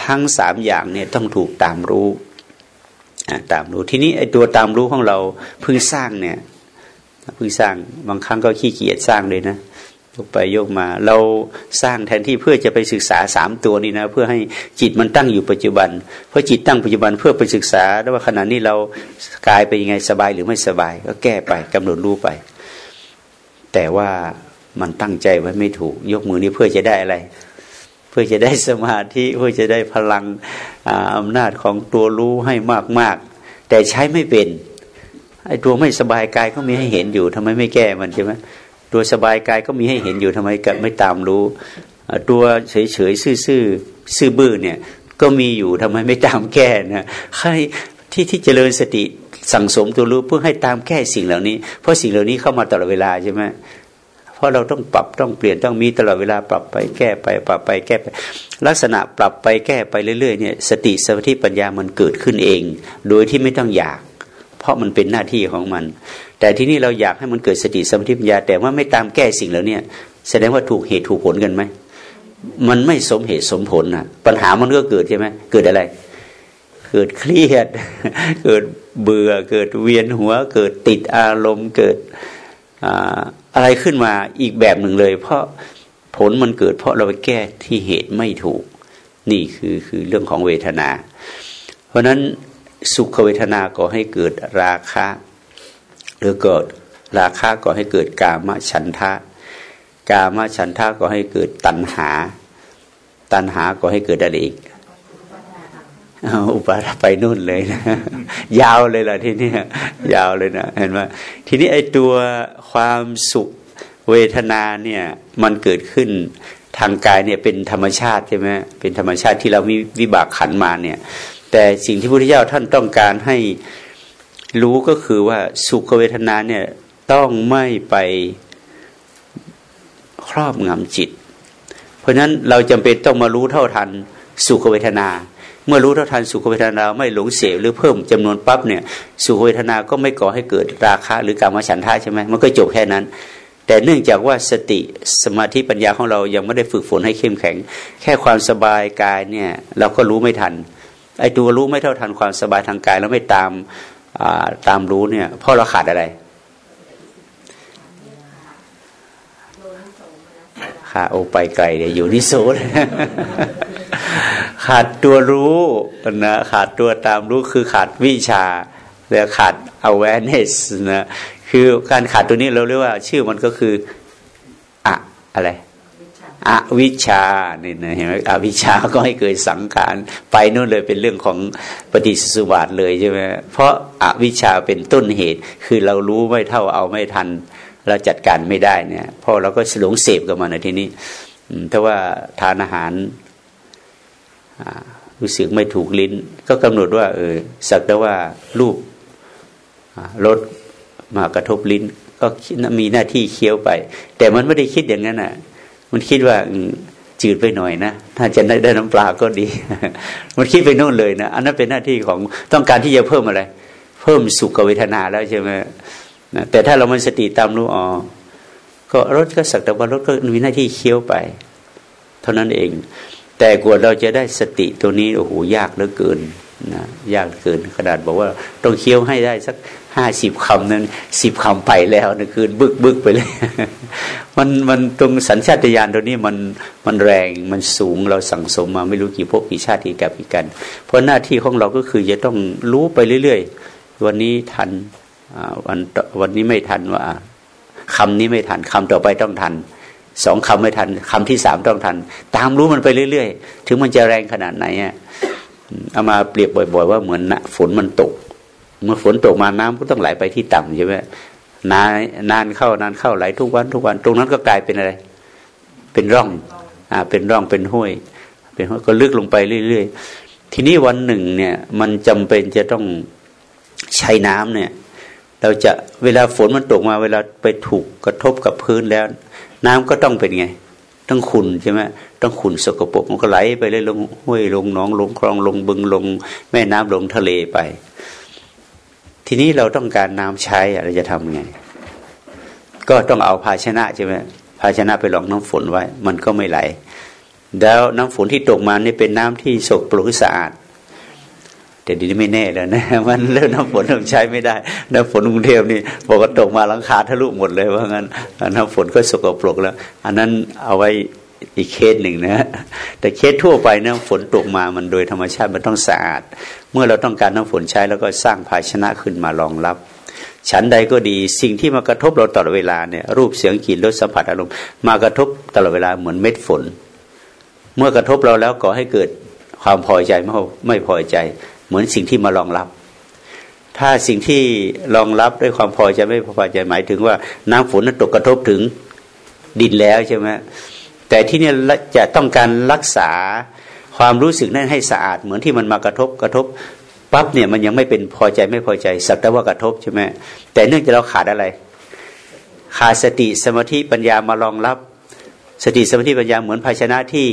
ทั้งสามอย่างเนี่ยต้องถูกตามรู้ตามรู้ทีนี้ไอ้ตัวตามรู้ของเราเพิ่งสร้างเนี่ยเพิ่งสร้างบางครั้งก็ขี้เกียจสร้างเลยนะ ยกไปยกมา เราสร้างแทนที่เพื่อจะไปศึกษาสามตัวนี้นะ เพื่อให้จิตมันตั้งอยู่ปัจจุบัน เพราะจิตตั้งปัจจุบันเพื่อไปศึกษาว่าขณะนี้เรากายไปยังไงสบายหรือไม่สบาย ก็แก้ไปกำหนดรู้ไป แต่ว่ามันตั้งใจไว้ไม่ถูก ยกมือนี้เพื่อจะได้อะไร เพื่อจะได้สมาธิเพื่อจะได้พลังอำนาจของตัวรู้ให้มากๆ แต่ใช้ไม่เป็นไอ้ตัวไม่สบายกายก็มีให้เห็นอยู่ทำไมไม่แก้มันใช่ไหม ตัวสบายกายก็มีให้เห็นอยู่ทำไมกันไม่ตามรู้ ตัวเฉยเฉยซื่อซื่อซื่อบื้อเนี่ย ก็มีอยู่ทำไมไม่ตามแก้นะใครที่ที่เจริญสติสั่งสมตัวรู้เพื่อให้ตามแก้สิ่งเหล่านี้ เพราะสิ่งเหล่านี้เข้ามาตลอดเวลาใช่ไหมเพราะเราต้องปรับต้องเปลี่ยนต้องมีตลอดเวลาปรับไปแก้ไป ปรับไปแก้ไป ลักษณะปรับไปแก้ไปเรื่อยๆเนี่ยสติสมาธิปัญญามันเกิดขึ้นเอง โดยที่ไม่ต้องอยาก เพราะมันเป็นหน้าที่ของมัน แต่ที่นี่เราอยากให้มันเกิดสติสมาธิปัญญา แต่ว่าไม่ตามแก้สิ่งเหล่านี้แสดงว่าถูกเหตุถูกผลกันไหมมันไม่สมเหตุสมผลนะปัญหามันก็เกิดใช่ไหมเกิดอะไร เกิดเครียด เกิดเบื่อ เกิดเวียนหัว เกิดติดอารมณ์เกิดอะไรขึ้นมาอีกแบบหนึ่งเลย เพราะผลมันเกิด เพราะเราไปแก้ที่เหตุไม่ถูก นี่คือคือเรื่องของเวทนา เพราะนั้นสุขเวทนาก็ให้เกิดราคะ หรือเกิดราคะก็ให้เกิดกามฉันทะ กามฉันทะก็ให้เกิดตัณหา ตัณหาก็ให้เกิดอะไรอีกอุปาไปนู่นเลยนะ ยาวเลยล่ะที่นี่ยาวเลยนะเห็นไหมทีนี้ไอ้ตัวความสุขเวทนาเนี่ยมันเกิดขึ้นทางกายเนี่ยเป็นธรรมชาติใช่ไหมเป็นธรรมชาติที่เรามีวิบากขันมาเนี่ย แต่สิ่งที่พระพุทธเจ้าท่านต้องการให้ รู้ก็คือว่าสุขเวทนาเนี่ยต้องไม่ไปครอบงำจิต เพราะฉะนั้นเราจำเป็นต้องมารู้เท่าทันสุขเวทนา เมื่อรู้เท่าทันสุขเวทนาไม่หลงเสพหรือเพิ่มจำนวนปั๊บเนี่ยสุขเวทนาก็ไม่ก่อให้เกิดราคะหรือการมาฉันทะใช่ไหมมันก็จบแค่นั้น แต่เนื่องจากว่าสติสมาธิปัญญาของเรายังไม่ได้ฝึกฝนให้เข้มแข็ง แค่ความสบายกายเนี่ยเราก็รู้ไม่ทันไอ้ตัวรู้ไม่เท่าทันความสบายทางกายแล้วไม่ตาม ตามรู้เนี่ยเพราะเราขาดอะไรขาดโอไปไกลเดี๋ยวอยู่นิโซนขาดตัวรู้นะขาดตัวตามรู้คือขาดวิชาแล้วขาด awareness นะคือการขาดตัวนี้เราเรียกว่า ชื่อมันก็คืออะอะไร อวิชชาเนี่ยนะเห็นไหมอวิชชาก็ให้เกิดสังขารไปนู่นเลยเป็นเรื่องของปฏิสุบาทเลยใช่ไหมเพราะอาวิชชาเป็นต้นเหตุ คือเรารู้ไม่เท่าเอาไม่ทัน เราจัดการไม่ได้เนี่ยพอเราก็หลงเสพกับมันในที่นี้ถ้าว่าทานอาหารรู้สึกไม่ถูกลิ้น ก็กำหนดว่า เออสักแต่ว่ารูปรสมากระทบลิ้น ก็มีหน้าที่เคี้ยวไป แต่มันไม่ได้คิดอย่างนั้นอะ มันคิดว่าจืดไปหน่อยนะ ถ้าจะได้ได้น้ำปลาก็ดี มันคิดไปโน่นเลยนะอันนั้นเป็นหน้าที่ของต้องการที่จะเพิ่มอะไร เพิ่มสุขเวทนาแล้วใช่ไหมนะแต่ถ้าเรามันสติตามรู้อ๋อก็รถก็สักแต่ว่ารถก็มีหน้าที่เคี้ยวไป เท่านั้นเอง แต่กว่าเราจะได้สติตัวนี้โอ้โหยากเหลือเกินนะยากเกินขนาดบอกว่าต้องเคี้ยวให้ได้สักห้าสิบคำนั้นสิบคำไปแล้วนะคือบึกบึกไปเลย มันมันตรงสัญชาตญาณตัวนี้มันมันแรงมันสูงเราสั่งสมมาไม่รู้กี่พวกกี่ชาติกี่กับกี่กัน เพราะหน้าที่ของเราก็คือจะต้องรู้ไปเรื่อยๆ วันนี้ทันวันวันนี้ไม่ทันว่าคำนี้ไม่ทันคำต่อไปต้องทันสองคำไม่ทันคำที่สามต้องทัน ตามรู้มันไปเรื่อยๆ ถึงมันจะแรงขนาดไหนอะเอามาเปรียบบ่อย ๆ ว่าเหมือนนะฝนมันตก เมื่อฝนตกมาน้ำก็ต้องไหลไปที่ต่ำใช่ไหมนานนานเข้านานเข้าไหลทุกวันทุกวัน ตรงนั้นก็กลายเป็นอะไร เป็นร่อง อ่า เป็นร่องเป็นห้วย เป็นห้วยก็ลึกลงไปเรื่อยๆทีนี้วันหนึ่งเนี่ย มันจำเป็นจะต้องใช้น้ำเนี่ย เราจะเวลาฝนมันตกมา เวลาไปถูกกระทบกับพื้นแล้ว น้ำก็ต้องเป็นไง ต้องขุนใช่ไหมต้องขุนสกปรกมันก็ไหลไปเลยลงห้วยลงหนองลงคลองลงบึงลง แม่น้ำลงทะเลไป ทีนี้เราต้องการน้ำใช้เราจะทำไง ก็ต้องเอาภาชนะใช่ไหมภาชนะไปรองน้ำฝนไว้ มันก็ไม่ไหล แล้วน้ำฝนที่ตกมานี่เป็นน้ำที่สกปรกสะอาด แต่ดีนี้ไม่แน่แล้วนะมันเรื่องน้ำฝนต้องใช้ไม่ได้ น้ำฝนกรุงเทพนี่บอกว่าตกมาหลังคาทะลุหมดเลยว่างั้นน้ำฝนก็สกปรกแล้ว อันนั้นเอาไว้ อีกเคสหนึ่งนะแต่เคสทั่วไปน้ำฝนตกมามันโดยธรรมชาติมันต้องสะอาด เมื่อเราต้องการน้ำฝนใช้แล้วก็สร้างภาชนะขึ้นมารองรับ ฉันใดก็ดีสิ่งที่มากระทบเราตลอดเวลาเนี่ยรูปเสียงกลิ่นรสสัมผัสอารมณ์มากระทบตลอดเวลาเหมือนเม็ดฝน เมื่อกระทบเราแล้วก่อให้เกิดความพอใจไม่ไม่พอใจ เหมือนสิ่งที่มารองรับ ถ้าสิ่งที่รองรับด้วยความพอใจไม่พอใจหมายถึงว่าน้ำฝนนั้นตกกระทบถึงดินแล้วใช่ไหม แต่ที่นี่จะต้องการรักษาความรู้สึกนั้นให้สะอาด เหมือนที่มันมากระทบกระทบปั๊บเนี่ยมันยังไม่เป็นพอใจไม่พอใจ สักแต่ว่ากระทบใช่ไหมแต่เนื่องจากเราขาดอะไร ขาดสติสมาธิปัญญามารองรับ สติสมาธิปัญญาเหมือนภาชนะที่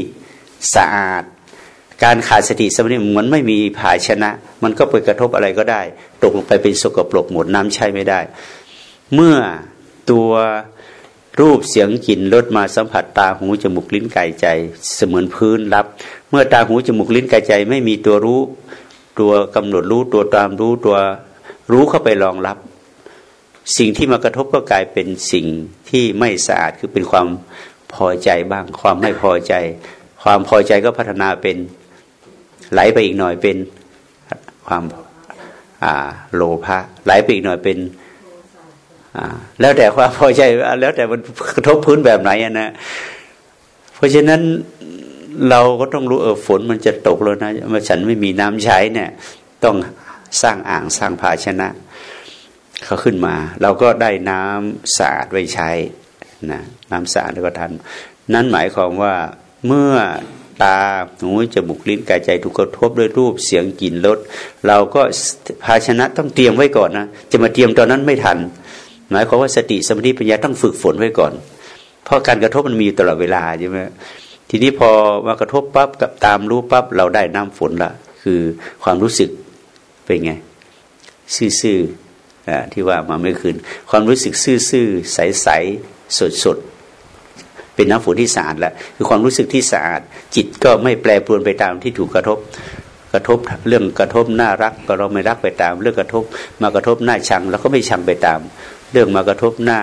สะอาด การขาดสติสมาธิเหมือนไม่มีภาชนะ มันก็ไปกระทบอะไรก็ได้ ตกลงไปเป็นสกปรกหมดน้ำใช้ไม่ได้ เมื่อตัว รูปเสียงกลิ่นรสมาสัมผัสตาหูจมูกลิ้นกายใจ เสมือนพื้นรับ เมื่อตาหูจมูกลิ้นกายใจ ไม่มีตัวรู้ ตัวกำหนดรู้ตัวตามรู้ตัวรู้เข้าไปรองรับ สิ่งที่มากระทบก็กลายเป็นสิ่งที่ไม่สะอาดคือเป็นความพอใจบ้าง ความไม่พอใจ ความพอใจก็พัฒนาเป็นไหลไปอีกหน่อยเป็นความโลภะไหลไปอีกหน่อยเป็น แล้วแต่ความพอใจแล้วแต่มันกระทบพื้นแบบไหนนะเพราะฉะนั้นเราก็ต้องรู้เออฝนมันจะตกแล้วนะเมื่อฉันไม่มีน้ำใช้เนี่ย ต้องสร้างอ่างสร้างภาชนะ เขาขึ้นมา เราก็ได้น้ำสะอาดไว้ใช้นะน้ำสะอาดแล้วก็ทัน นั่นหมายความว่าเมื่อตาหูจมูกลิ้นกายใจถูกกระทบด้วยรูปเสียงกลิ่นรสเราก็ภาชนะต้องเตรียมไว้ก่อนนะจะมาเตรียมตอนนั้นไม่ทัน หมายความว่าสติสมาธิปัญญาต้องฝึกฝนไว้ก่อน เพราะการกระทบมันมีตลอดเวลาใช่ไหมทีนี้พอมากระทบปั๊บกับตามรู้ปั๊บเราได้น้ำฝนละ คือความรู้สึกเป็นไง ซื่อๆที่ว่ามาเมื่อคืน ความรู้สึกซื่อๆใสๆสดๆเป็นน้ำฝนที่สะอาดล้วคือความรู้สึกที่สะอาด จิตก็ไม่แปรปรวนไปตามที่ถูกกระทบกระทบเรื่องกระทบน่ารักก็เราไม่รักไปตาม เรื่องกระทบมากระทบน้าชังเราก็ไม่ชังไปตาม รื่องมากระทบหน้า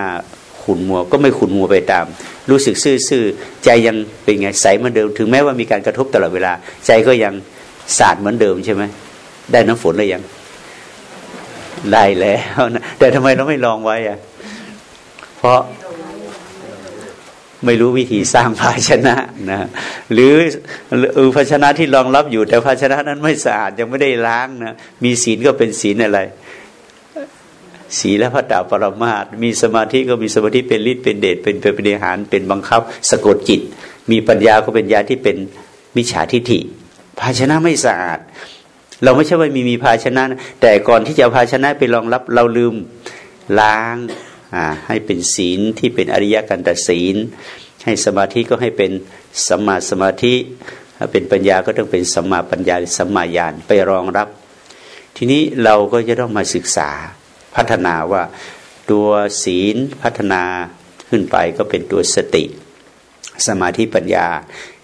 ขุนมัว ก็ไม่ขุนมัวไปตาม รู้สึกซื่อๆใจยังเป็นไงใสเหมือนเดิม ถึงแม้ว่ามีการกระทบตลอดเวลา ใจก็ยังสะอาดเหมือนเดิมใช่ไหมได้น้ำฝนเลยยังได้แล้วนะแต่ทำไมเราไม่ลองไว้อะเพราะไม่รู้วิธีสร้างภาชนะนะหรือเออภาชนะที่รองรับอยู่ แต่ภาชนะนั้นไม่สะอาดยังไม่ได้ล้างนะมีศีลก็เป็นศีลอะไร ศีลพระดาปรมาตมีสมาธิก็มีสมาธิเป็นฤทธิ์เป็นเดชเป็นเป็นปฏิหารเป็นบังคับ สะกดจิต มีปัญญาก็เป็นญาที่เป็นมิจฉาทิฏฐิ ภาชนะไม่สะอาด เราไม่ใช่ว่ามีมีภาชนะ แต่ก่อนที่จะภาชนะไปรองรับเราลืมล้างให้เป็นศีลที่เป็นอริยกันตศีล ให้สมาธิก็ให้เป็นสัมมาสมาธิเป็นปัญญาก็ต้องเป็นสัมมาปัญญาสัมมาญาณไปรองรับ ทีนี้เราก็จะต้องมาศึกษา พัฒนาว่าตัวศีลพัฒนาขึ้นไปก็เป็นตัวสติ สมาธิปัญญา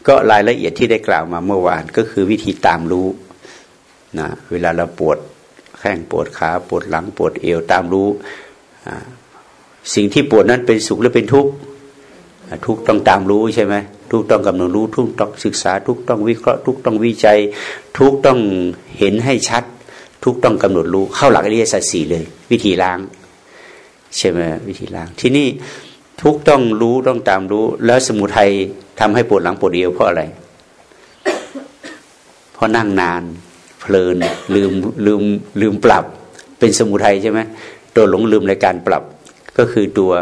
ก็รายละเอียดที่ได้กล่าวมาเมื่อวานก็คือวิธีตามรู้นะเวลาเราปวดแข้งปวดขาปวดหลังปวดเอวตามรู้ สิ่งที่ปวดนั้นเป็นสุขหรือเป็นทุกข์ทุกต้องตามรู้ใช่ไหมทุกต้องกำหนดรู้ทุกต้องศึกษาทุกต้องวิเคราะห์ทุกต้องวิจัย ทุกต้องเห็นให้ชัด ทุกต้องกำหนดรู้เข้าหลักอริยสัจสี่เลย วิธีล้างใช่ไหมวิธีล้าง ที่นี่ทุกต้องรู้ต้องตามรู้ แล้วสมุทัยทำให้ปวดหลังปวดเอวเพราะอะไร เพราะนั่งนาน เพลิน ลืมลืมลืมปรับ เป็นสมุทัยใช่ไหมตัวหลงลืมในการปรับ ก็คือตัว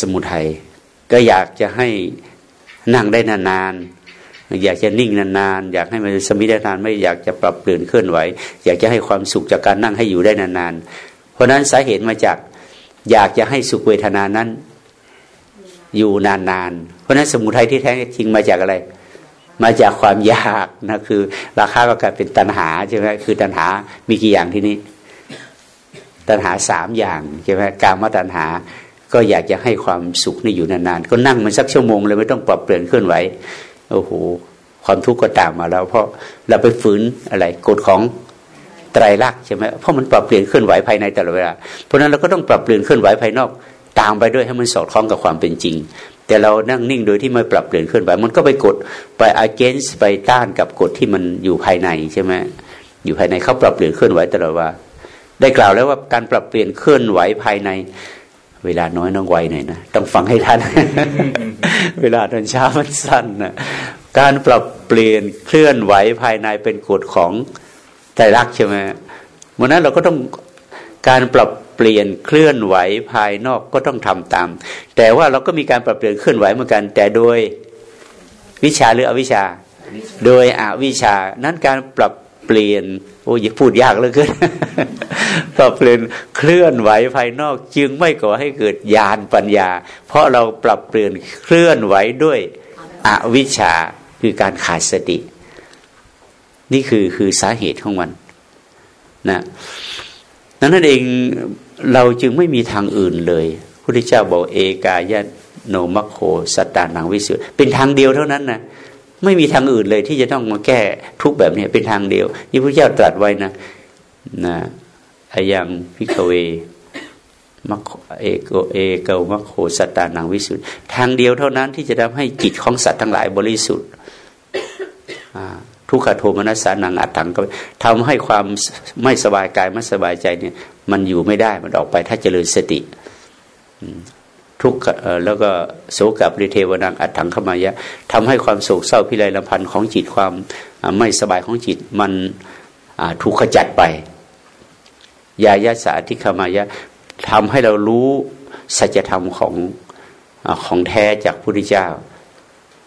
สมุทัยก็อยากจะให้นั่งได้นานๆ อยากจะนิ่งนานๆอยากให้มันสมิได้นานไม่อยากจะปรับเปลี่ยนเคลื่อนไหว อยากจะให้ความสุขจากการนั่งให้อยู่ได้นานๆเพราะนั้นสาเหตุมาจากอยากจะให้สุขเวทนานั้น อยู่นานๆเพราะนั้นสมุทัยที่แท้จริงมาจากอะไร มาจากความอยากนะคือ ราคาก็กลายเป็นตัณหาใช่ไหมคือตัณหามีกี่อย่างที่นี้ตัณหาสามอย่างใช่ไหมการมาตัณหาก็อยากจะให้ความสุขนี่อยู่นานๆก็นั่งมันสักชั่วโมงเลยไม่ต้องปรับเปลี่ยนเคลื่อนไหว โอ้โหความทุกข์ก็ตามมาแล้ว เพราะเราไปฝืนอะไรกฎของไตรลักษณ์ใช่ไหมเพราะมันปรับเปลี่ยนเคลื่อนไหวภายในตลอดเวลาเพราะนั้นเราก็ต้องปรับเปลี่ยนเคลื่อนไหวภายนอกตามไปด้วยให้มันสอดคล้องกับความเป็นจริง แต่เรานั่งนิ่งโดยที่ไม่ปรับเปลี่ยนเคลื่อนไหวมันก็ไปกดไป against ไปต้านกับกฎที่มันอยู่ภายในใช่ไหมอยู่ภายในเขาปรับเปลี่ยนเคลื่อนไหวตลอดว่า ได้กล่าวแล้วว่าการปรับเปลี่ยนเคลื่อนไหวภายใน เวลาน้อยน้องไวหน่อยนะต้องฟังให้ทัน เวลาตอนเช้ามันสั้นนะการปรับเปลี่ยนเคลื่อนไหวภายในเป็นกฎของไตรลักใช่ไหมวันนั้นเราก็ต้องการปรับเปลี่ยนเคลื่อนไหวภายนอกก็ต้องทำตาม แต่ว่าเราก็มีการปรับเปลี่ยนเคลื่อนไหวเหมือนกัน แต่โดยวิชาหรืออวิชา โดยอวิชา นั้นการปรับเปลี่ยน อ้ยพูดยากเหลยเกินปรับเปลี่ยนเคลื่อนไหวภายนอกจึงไม่ก่อให้เกิดญาณปัญญา เพราะเราปรับเปลี่ยนเคลื่อนไหวด้วยอวิชชาคือการขาดสติ นี่คือคือสาเหตุของมันนะนั้นเองเราจึงไม่มีทางอื่นเลยพระพุทธเจ้าบอกเอกายะโนมัคโคสตานังวิสุทธ์เป็นทางเดียวเท่านั้นนะ ไม่มีทางอื่นเลยที่จะต้องมาแก้ทุกแบบนี้เป็นทางเดียวนี่พระเจ้าตรัสไว้นะนะอายังพิกเวมัคเอโกเอเกมัคโคสตานังวิสุทธ์ทางเดียวเท่านั้นที่จะทำให้จิตของสัตว์ทั้งหลายบริสุทธิ์ทุกขโทมนัสสานังอัตถังก็ทำให้ความไม่สบายกายไม่สบายใจเนี่ย มันอยู่ไม่ได้มันออกไปถ้าเจริญสติ ทุกแล้วก็โศกับริเทวนังอัตถังขมายะทำให้ความโศกเศร้าพิไรลำพันธ์ของจิตความไม่สบายของจิตมันถูกขจัดไป ยายาสาธิขมายะทำให้เรารู้สัจธรรมของของแท้จากพระพุทธเจ้า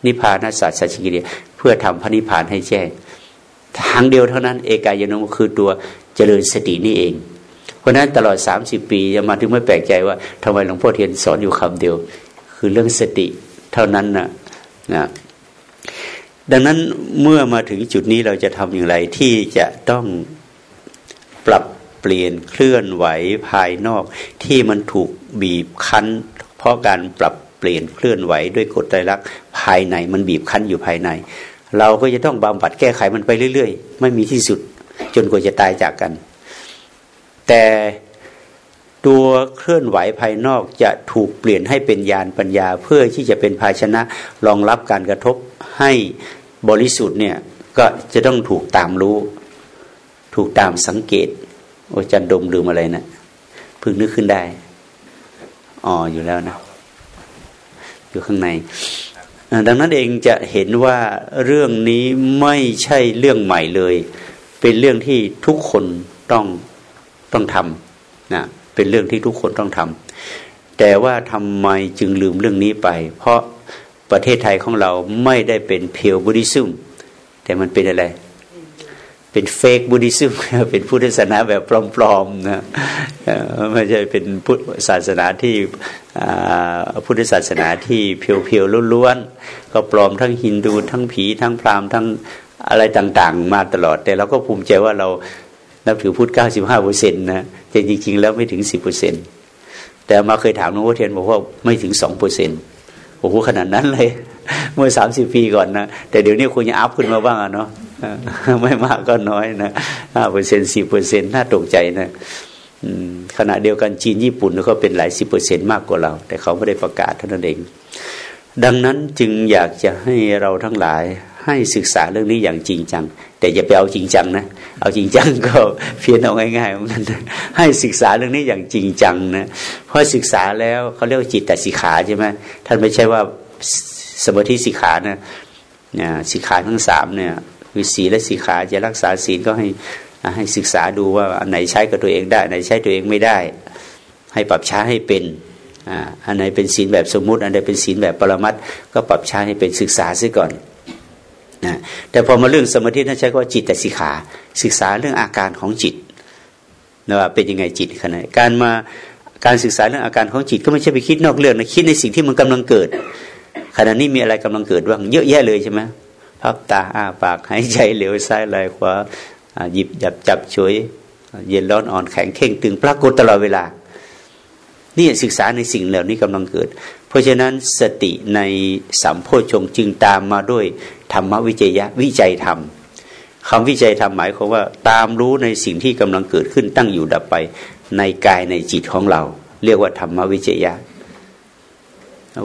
นิพพานาสัจสัจกิริยเพื่อทำพระนิพพานให้แจ้งทางเดียวเท่านั้น เอกายนุคือตัวเจริญสตินี่เอง เพราะนั้นตลอดสามสิบปีจะมาถึงไม่แปลกใจว่าทำไมหลวงพ่อเทียนสอนอยู่คำเดียว คือเรื่องสติเท่านั้นนะนะดังนั้นเมื่อมาถึงจุดนี้เราจะทำอย่างไรที่จะต้องปรับเปลี่ยนเคลื่อนไหวภายนอก ที่มันถูกบีบคั้น เพราะการปรับเปลี่ยนเคลื่อนไหวด้วยกฎไตรลักษณ์ภายในมันบีบคั้นอยู่ภายใน เราก็จะต้องบำบัดแก้ไขมันไปเรื่อย ๆ ไม่มีที่สุด จนกว่าจะตายจากกัน แต่ตัวเคลื่อนไหวภายนอกจะถูกเปลี่ยนให้เป็นญาณปัญญา เพื่อที่จะเป็นภาชนะรองรับการกระทบให้บริสุทธิ์เนี่ยก็จะต้องถูกตามรู้ ถูกตามสังเกตโอจันดมลืมอะไรนะพิ่งนึกขึ้นได้อ๋ออยู่แล้วนะอยู่ข้างใน ดังนั้นเองจะเห็นว่าเรื่องนี้ไม่ใช่เรื่องใหม่เลย เป็นเรื่องที่ทุกคนต้อง ต้องทำนะเป็นเรื่องที่ทุกคนต้องทำแต่ว่าทำไมจึงลืมเรื่องนี้ไป เพราะประเทศไทยของเราไม่ได้เป็นเพียวบุริซึมแต่มันเป็นอะไร เป็นเฟกบูดิซึมเป็นพุทธศาสนาแบบปลอมๆนะไม่ใช่เป็นพุทธศาสนาที่พุทธศาสนาที่เพียวๆล้วนๆก็ปลอมทั้งฮินดูทั้งผีทั้งพราหมณ์ทั้งอะไรต่างๆ มาตลอด แต่เราก็ภูมิใจว่าเรา นับถือพุทธเก้าสิบห้าเปอร์เซ็นต์นะแต่จริง ๆ แล้วไม่ถึงสิบเปอร์เซ็นต์แต่มาเคยถามหลวงพ่อเทียนบอกว่าไม่ถึงสองเปอร์เซ็นต์โอ้โหขนาดนั้นเลย เมื่อสามสิบปีก่อนนะแต่เดี๋ยวนี้คุณจะอัพขึ้นมาบ้างอะเนาะไม่มากก็น้อยนะห้าเปอร์เซ็นสิบเปอร์เซ็นน่าตกใจนะขณะเดียวกันจีนญี่ปุ่นก็เป็นหลายสิบเปอร์เซ็นมากกว่าเรา แต่เขาไม่ได้ประกาศเท่านั้นเอง ดังนั้นจึงอยากจะให้เราทั้งหลาย ให้ศึกษาเรื่องนี้อย่างจริงจัง แต่อย่าไปเอาจริงจังนะเอาจริงจังก็เพี้ยนเอาง่ายๆเหมือนกันให้ศึกษาเรื่องนี้อย่างจริงจังนะเพราะศึกษาแล้วเขาเรียกว่าจิตแต่สิขาใช่ไหมท่านไม่ใช่ว่าสมาธิสิขานะเนี่ยสิขาทั้งสามเนี่ยคือศีลและสิขาจะรักษาศีลก็ให้ให้ศึกษาดูว่าอันไหนใช้กับตัวเองได้อันไหนใช้ตัวเองไม่ได้ ให้ปรับใช้ให้เป็นอันไหนเป็นศีลแบบสมมุติ อันไหนเป็นศีลแบบปรมัตก็ปรับใช้ให้เป็นศึกษาซะก่อน นะแต่พอมาเรื่องสมาธินั่นใช้ว่าจิตแต่สิขาศึกษาเรื่องอาการของจิตนะว่าเป็นยังไงจิตขนาดการมาการศึกษาเรื่องอาการของจิตก็ไม่ใช่ไปคิดนอกเรื่องนะคิดในสิ่งที่มันกำลังเกิด ขณะนี้มีอะไรกำลังเกิดบ้างเยอะแยะเลยใช่ไหมพับตาอ้าปากหายใจเหลวซ้ายไหลขวาหยิบจับจับช่วยเย็นร้อนอ่อนแข็งเข่งตึงปรากฏตลอดเวลานี่ศึกษาในสิ่งเหล่านี้กำลังเกิด ราะฉะนั้นสติในสัมโพชงจึงตามมาด้วยธรรมวิจยะวิจัยธรรมคำวิจัยธรรมหมายความว่าตามรู้ในสิ่งที่กำลังเกิดขึ้นตั้งอยู่ดับไปในกายในจิตของเรา เรียกว่าธรรมวิจยะ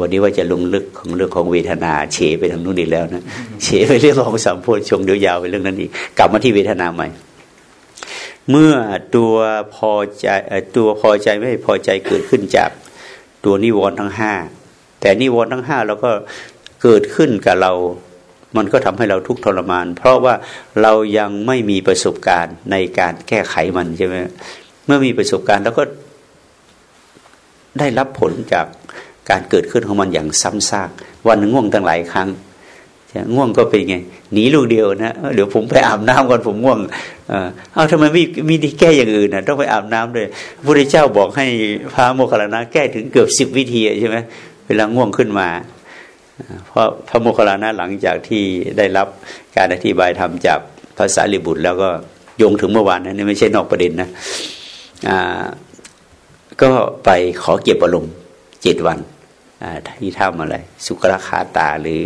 วันนี้ว่าจะลงลึกของเรื่องของเวทนา เฉไปทางนู้นอีกแล้วนะเฉไปเรื่องของสัมโพชงเดียวยาวไปเรื่องนั้นอีกกลับมาที่เวทนาใหม่ เมื่อตัวพอใจตัวพอใจไม่พอใจเกิดขึ้นจากตัวนิวรณ์ทั้งห้า แต่นิวรณ์ทั้งห้าเราก็เกิดขึ้นกับเรา มันก็ทำให้เราทุกข์ทรมาน เพราะว่าเรายังไม่มีประสบการณ์ในการแก้ไขมันใช่ไหมเมื่อมีประสบการณ์แล้วก็ได้รับผลจากการเกิดขึ้นของมันอย่างซ้ำซากวันง่วงตั้งหลายครั้งง่วงก็เป็นไงหนีลูกเดียวนะเดี๋ยวผมไปอาบน้ำก่อนผมง่วงเอาทำไมไม่มีที่แก้อย่างอื่นนะต้องไปอาบน้ำด้วยพระพุทธเจ้าบอกให้พระโมคคัลลานะแก้ถึงเกือบสิบวิธีใช่ไหม เวลาง่วงขึ้นมา เพราะพระโมคคัลลานะหลังจากที่ได้รับการอธิบายธรรมจากภาษาลิบุตร แล้วก็โยงถึงเมื่อวานนะนี่ไม่ใช่นอกประเด็นนะก็ไปขอเก็บอารมณ์เจ็ดวันที่ทำอะไร สุกราคาตาหรือ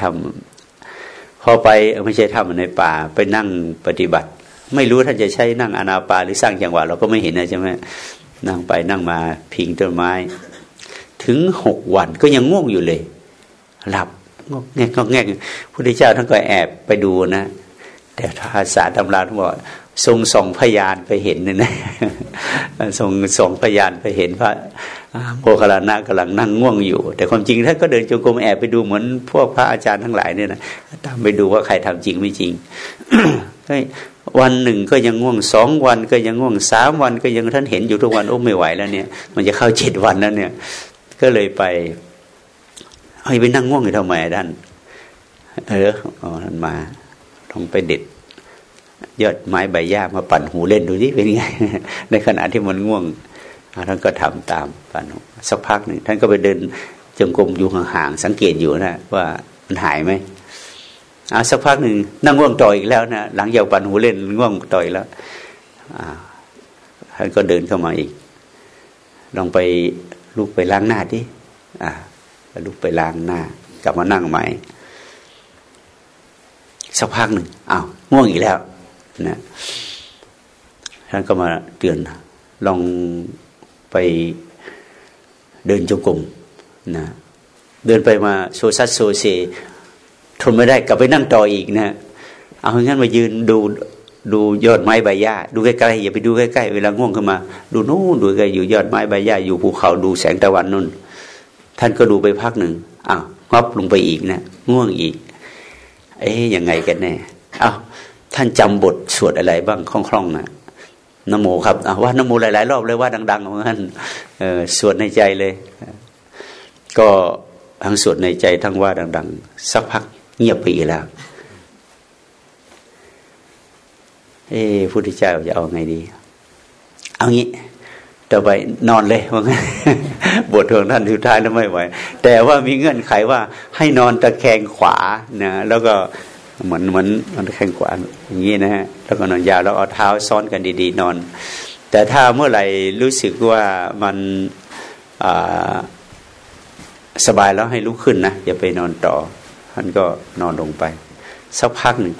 ทำพอไปไม่ใช่ทำในป่าไปนั่งปฏิบัติ ไม่รู้ท่านจะใช้นั่งอนาปาหรือสร้างจังหวะเราก็ไม่เห็นนะใช่ไหมนั่งไปนั่งมาพิงต้นไม้ ถึงหกวันก็ยังง่วงอยู่เลย หลับงอกแงกงกแงกพุทธเจ้าท่านก็แอบไปดูนะ แต่ภาษาตำราท่านบอกทรงส่องพยานไปเห็นนี่นะทรงส่องพยานไปเห็นพระโมคคัลลานะกำลังนั่งง่วงอยู่ แต่ความจริงท่านก็เดินจงกรมแอบไปดูเหมือนพวกพระอาจารย์ทั้งหลายเนี่ยนะตามไปดูว่าใครทำจริงไม่จริงวันหนึ่งก็ยังง่วงสองวันก็ยังง่วงสามวันก็ยังท่านเห็นอยู่ทุกวันโอ้ไม่ไหวแล้วเนี่ย มันจะเข้าเจ็ดวันแล้วเนี่ย ก็เลยไปเฮ้ยไปนั่งง่วงอยู่ทำไมท่านเอออ๋อท่านมาลองไปเด็ดยอดไม้ใบหญ้ามาปั่นหูเล่นดูนี่เป็นไง ในขณะที่มันง่วงท่านก็ทำตามปั่นสักพักหนึ่งท่านก็ไปเดินจงกรมอยู่ห่างๆสังเกตอยู่นะว่ามันหายไหมอาสักพักหนึ่งนั่งง่วงต่ออีกแล้วนะหลังจากปั่นหูเล่นง่วงต่อยแล้วท่านก็เดินเข้ามาอีก ลองไป ลุกไปล้างหน้าดิอ่าลุกไปล้างหน้า กลับมานั่งใหม่สักพักหนึ่งอ้าวง่วงอีกแล้วนะท่านก็มาเตือนลองไปเดินจงกรมนะเดินไปมาโซซัสโซเซทนไม่ได้กลับไปนั่งต่ออีกนะเอางั้นมายืนดู ดูยอดไม้ใบหญ้าดูใกล้ๆอย่าไปดูใกล้ๆเวลาง่วงขึ้นมา ดูนู่นดูใกล้อยู่ยอดไม้ใบหญ้าอยู่ภูเขาดูแสงตะวันนู่น ท่านก็ดูไปพักหนึ่งอ้าวงอบลงไปอีกนะง่วงอีก เอ๊ยยังไงกันแน่อ้าวท่านจำบทสวดอะไรบ้างคล่องๆนะนโมครับว่านโมหลายๆรอบเลยว่าดังๆของท่านสวดในใจเลย ก็ทั้งสวดในใจทั้งว่าดัง ๆ สักพักเงียบไปอีกแล้ว เอ้พุทธเจ้าจะเอาไงดี เอางี้ ต่อไปนอนเลยว่างั้นบทของท่านสุดท้ายแล้วไม่ไหว แต่ว่ามีเงื่อนไขว่าให้นอนตะแคงขวานะแล้วก็เหมือนเหมือนมันแข้งขวาอย่างนี้นะฮะแล้วก็นอนยาวแล้วเอาเท้าซ้อนกันดีๆ นอน แต่ถ้าเมื่อไหร่รู้สึกว่ามันสบายแล้วให้ลุกขึ้นนะอย่าไปนอนต่อท่านก็นอนลงไป สักพักหนึ่ง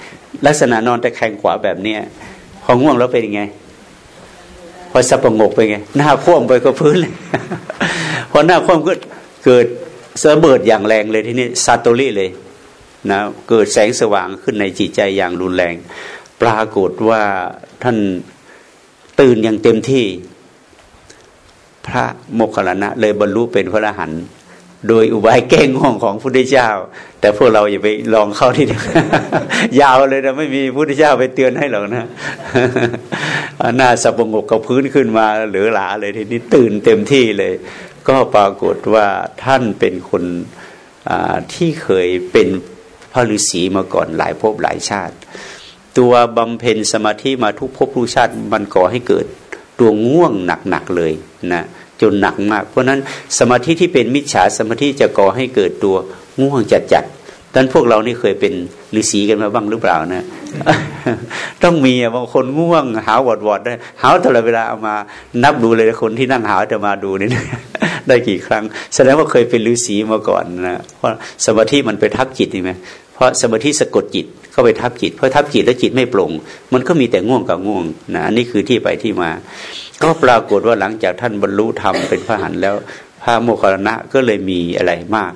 ลักษณะนอนต่แข้งขวาแบบเนี้ยพอง่วงแล้วเป็นยังไง พอสับประงกไปไง หน้าคว่ำไปก็พื้นเลยพอหน้าคว่ำก็เกิดเสเบิดอย่างแรงเลยทีนี้ซาโตริเลยนะเกิดแสงสว่างขึ้นในจิตใจอย่างรุนแรง ปรากฏว่าท่านตื่นอย่างเต็มที่ พระโมคคัลลานะเลยบรรลุเป็นพระอรหันต์ โดยอุบายแก้ง่วงของพุทธเจ้า แต่พวกเราอย่าไปลองเข้าที่ยาวเลยนะไม่มีพุทธเจ้าไปเตือนให้หรอกนะหน้าสับงกกับพื้นขึ้นมาเหลือหลาเลยทีนี้ตื่นเต็มที่เลย ก็ปรากฏว่าท่านเป็นคนที่เคยเป็นพระฤาษีมาก่อนหลายภพหลายชาติ ตัวบำเพ็ญสมาธิมาทุกภพทุกชาติมันก่อให้เกิดตัวง่วงหนักๆเลยนะ จนหนักมาก เพราะนั้นสมาธิที่เป็นมิจฉาสมาธิจะก่อให้เกิดตัวง่วงจัดจัดดันพวกเรานี่เคยเป็นฤาษีกันมาบ้างหรือเปล่านะ ต้องมีบางคนง่วง หาวอดวอดได้หาวตลอดเวลาเอามานับดูเลยคนที่นั่งหาวจะมาดูนี่ได้กี่ครั้ง แสดงว่าเคยเป็นฤาษีมาก่อนนะเพราะสมาธิมันไปทับจิตใช่ไหมเพราะสมาธิสะกดจิตเข้าไปทับจิตเพราะทับจิตแล้วจิตไม่ปลงมันก็มีแต่ง่วงกับง่วงนะอันนี้คือที่ไปที่มา ก็ปรากฏว่าหลังจากท่านบรรลุธรรมเป็นพระหันแล้ว พระโมคคัลลนะก็เลยมีอะไรมาก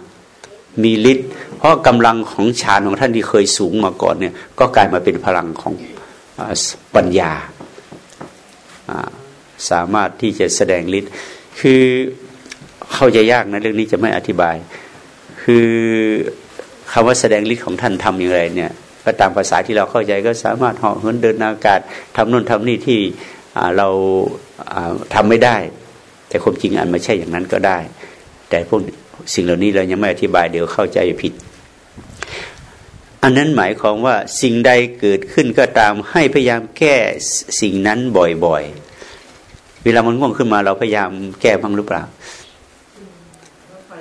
มีฤทธิ์เพราะกำลังของฌานของท่านที่เคยสูงมาก่อนเนี่ยก็กลายมาเป็นพลังของปัญญา สามารถที่จะแสดงฤทธิ์คือเข้าใจยากนะเรื่องนี้จะไม่อธิบาย คือคำว่าแสดงฤทธิ์ของท่านทำอย่างไรเนี่ยก็ตามภาษาที่เราเข้าใจก็สามารถเหาะเหินเดินอากาศทำนู่นทำนี่ที่ เราทำไม่ได้ แต่ความจริงอันไม่ใช่อย่างนั้นก็ได้ แต่พวกสิ่งเหล่านี้เรายังไม่อธิบายเดี๋ยวเข้าใจผิด อันนั้นหมายความว่าสิ่งใดเกิดขึ้นก็ตามให้พยายามแก้สิ่งนั้นบ่อยๆ เวลามันง่วงขึ้นมาเราพยายามแก้บ้างหรือเปล่า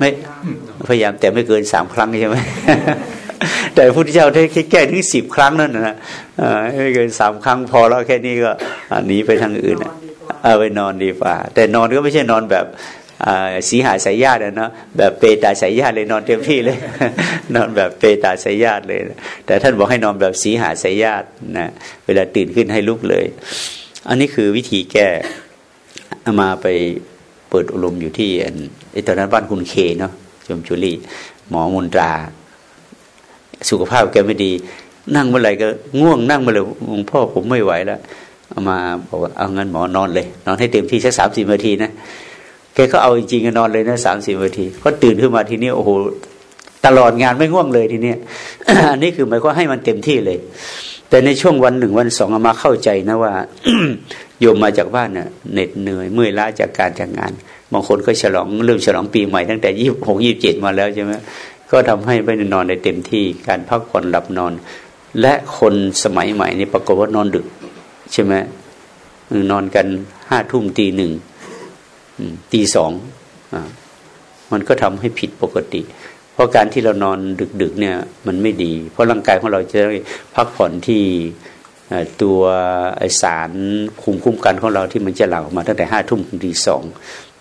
ไม่พยายามแต่ไม่เกินสามครั้งใช่ไหมแต่พระพุทธเจ้าได้แก้ถึงสิบครั้งนั่นนะไม่เกินสามครั้งพอแล้วแค่นี้ก็หนีไปทางอื่นเอาไปนอนดีกว่า แต่นอนก็ไม่ใช่นอนแบบสีหาสายญาตินะแบบเปตาสายญาติเลยนอนเต็มที่เลย นอนแบบเปตาสายญาติเลย แต่ท่านบอกให้นอนแบบสีหาสายญาตินะเวลาตื่นขึ้นให้ลุกเลย อันนี้คือวิธีแก้มาไป เปิดอารมณ์อยู่ที่ไอ้ตอนนั้นบ้านคุณเคเนาะจมชุลีหมอมนตรา สุขภาพแกไม่ดี นั่งเมื่อไหร่ก็ง่วงนั่งเมื่อไหร่หลวงพ่อผมไม่ไหวแล้วเอามาบอกว่าเอางั้นหมอนอนเลย นอนให้เต็มที่สักสามสี่นาทีนะแกก็เอาจริงๆนอนเลยนะสามสี่นาทีก็ตื่นขึ้นมาทีนี้โอ้โหตลอดงานไม่ง่วงเลยทีนี้อันนี้คือหมายความให้มันเต็มที่เลย แต่ในช่วงวันหนึ่งวันสองมาเข้าใจนะว่า โยมมาจากบ้านเน่ะเหน็ดเหนื่อยเมื่อยล้าจากการจากงาน บางคนก็ฉลองเริ่มฉลองปีใหม่ตั้งแต่ยี่หกยี่บเจ็ดมาแล้วใช่ไหมก็ทำให้ไม่ได้นอนได้เต็มที่การพักผ่อนหลับนอน และคนสมัยใหม่นี่ปรากฏว่านอนดึก ใช่ไหมนอนกันห้าทุ่มตีหนึ่งตีสองมันก็ทำให้ผิดปกติ เพราะการที่เรานอนดึกๆเนี่ย มันไม่ดี เพราะร่างกายของเราจะได้พักผ่อนที่ ตัวสารคุมคุ้มกันของเราที่มันจะหลั่งออกมาตั้งแต่ห้าทุ่มถึงตีสอง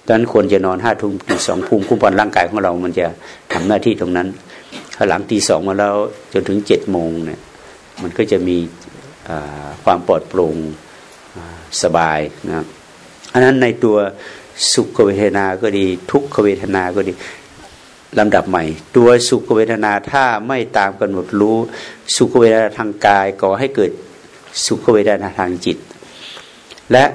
ดังนั้นควรจะนอนห้าทุ่มตีสองภูมิคุ้มกันร่างกายของเรา มันจะทำหน้าที่ตรงนั้นถ้าหลังตีสองมาแล้วจนถึงเจ็ดโมงเนี่ยมันก็จะมีความปลอดโปร่งสบายนะอันนั้นในตัวสุขเวทนาก็ดี ทุกขเวทนาก็ดีลำดับใหม่ ตัวสุขเวทนาถ้าไม่ตามกำหนดรู้ สุขเวทนาทางกายก่อให้เกิด สุขเวทนาทางจิต และ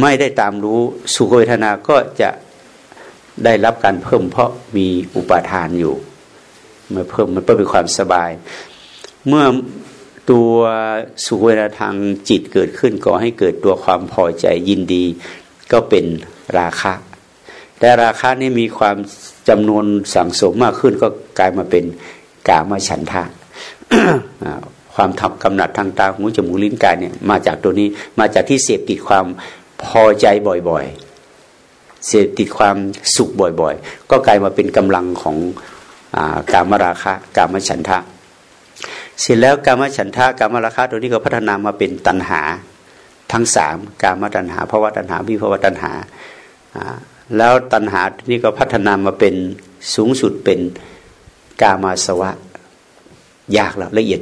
ไม่ได้ตามรู้สุขเวทนาก็จะได้รับการเพิ่มเพราะมีอุปาทานอยู่มาเพิ่มมันเพิ่มเป็นความสบาย เมื่อตัวสุขเวทนาทางจิตเกิดขึ้นก่อให้เกิดตัวความพอใจยินดี ก็เป็นราคะ แต่ราคะนี่มีความจำนวนสั่งสมมากขึ้นก็กลายมาเป็นกามาฉันทะ ความทับกำหนัดทางตาหูจมูกลิ้นกายเนี่ยมาจากตัวนี้มาจากที่เสพติดความพอใจบ่อยๆ เสพติดความสุขบ่อยๆ ก็กลายมาเป็นกำลังของอกามราคะกามฉันทะ เสร็จแล้วกามฉันทะกามราคะตัวนี้ก็พัฒนามาเป็นตัณหาทั้งสามกามตัณหาภาวะตัณหาวิภาวะตัณหา แล้วตัณหาตัวนี้ก็พัฒนามาเป็นสูงสุดเป็นกามาสวะ ยากแล้วละเอียด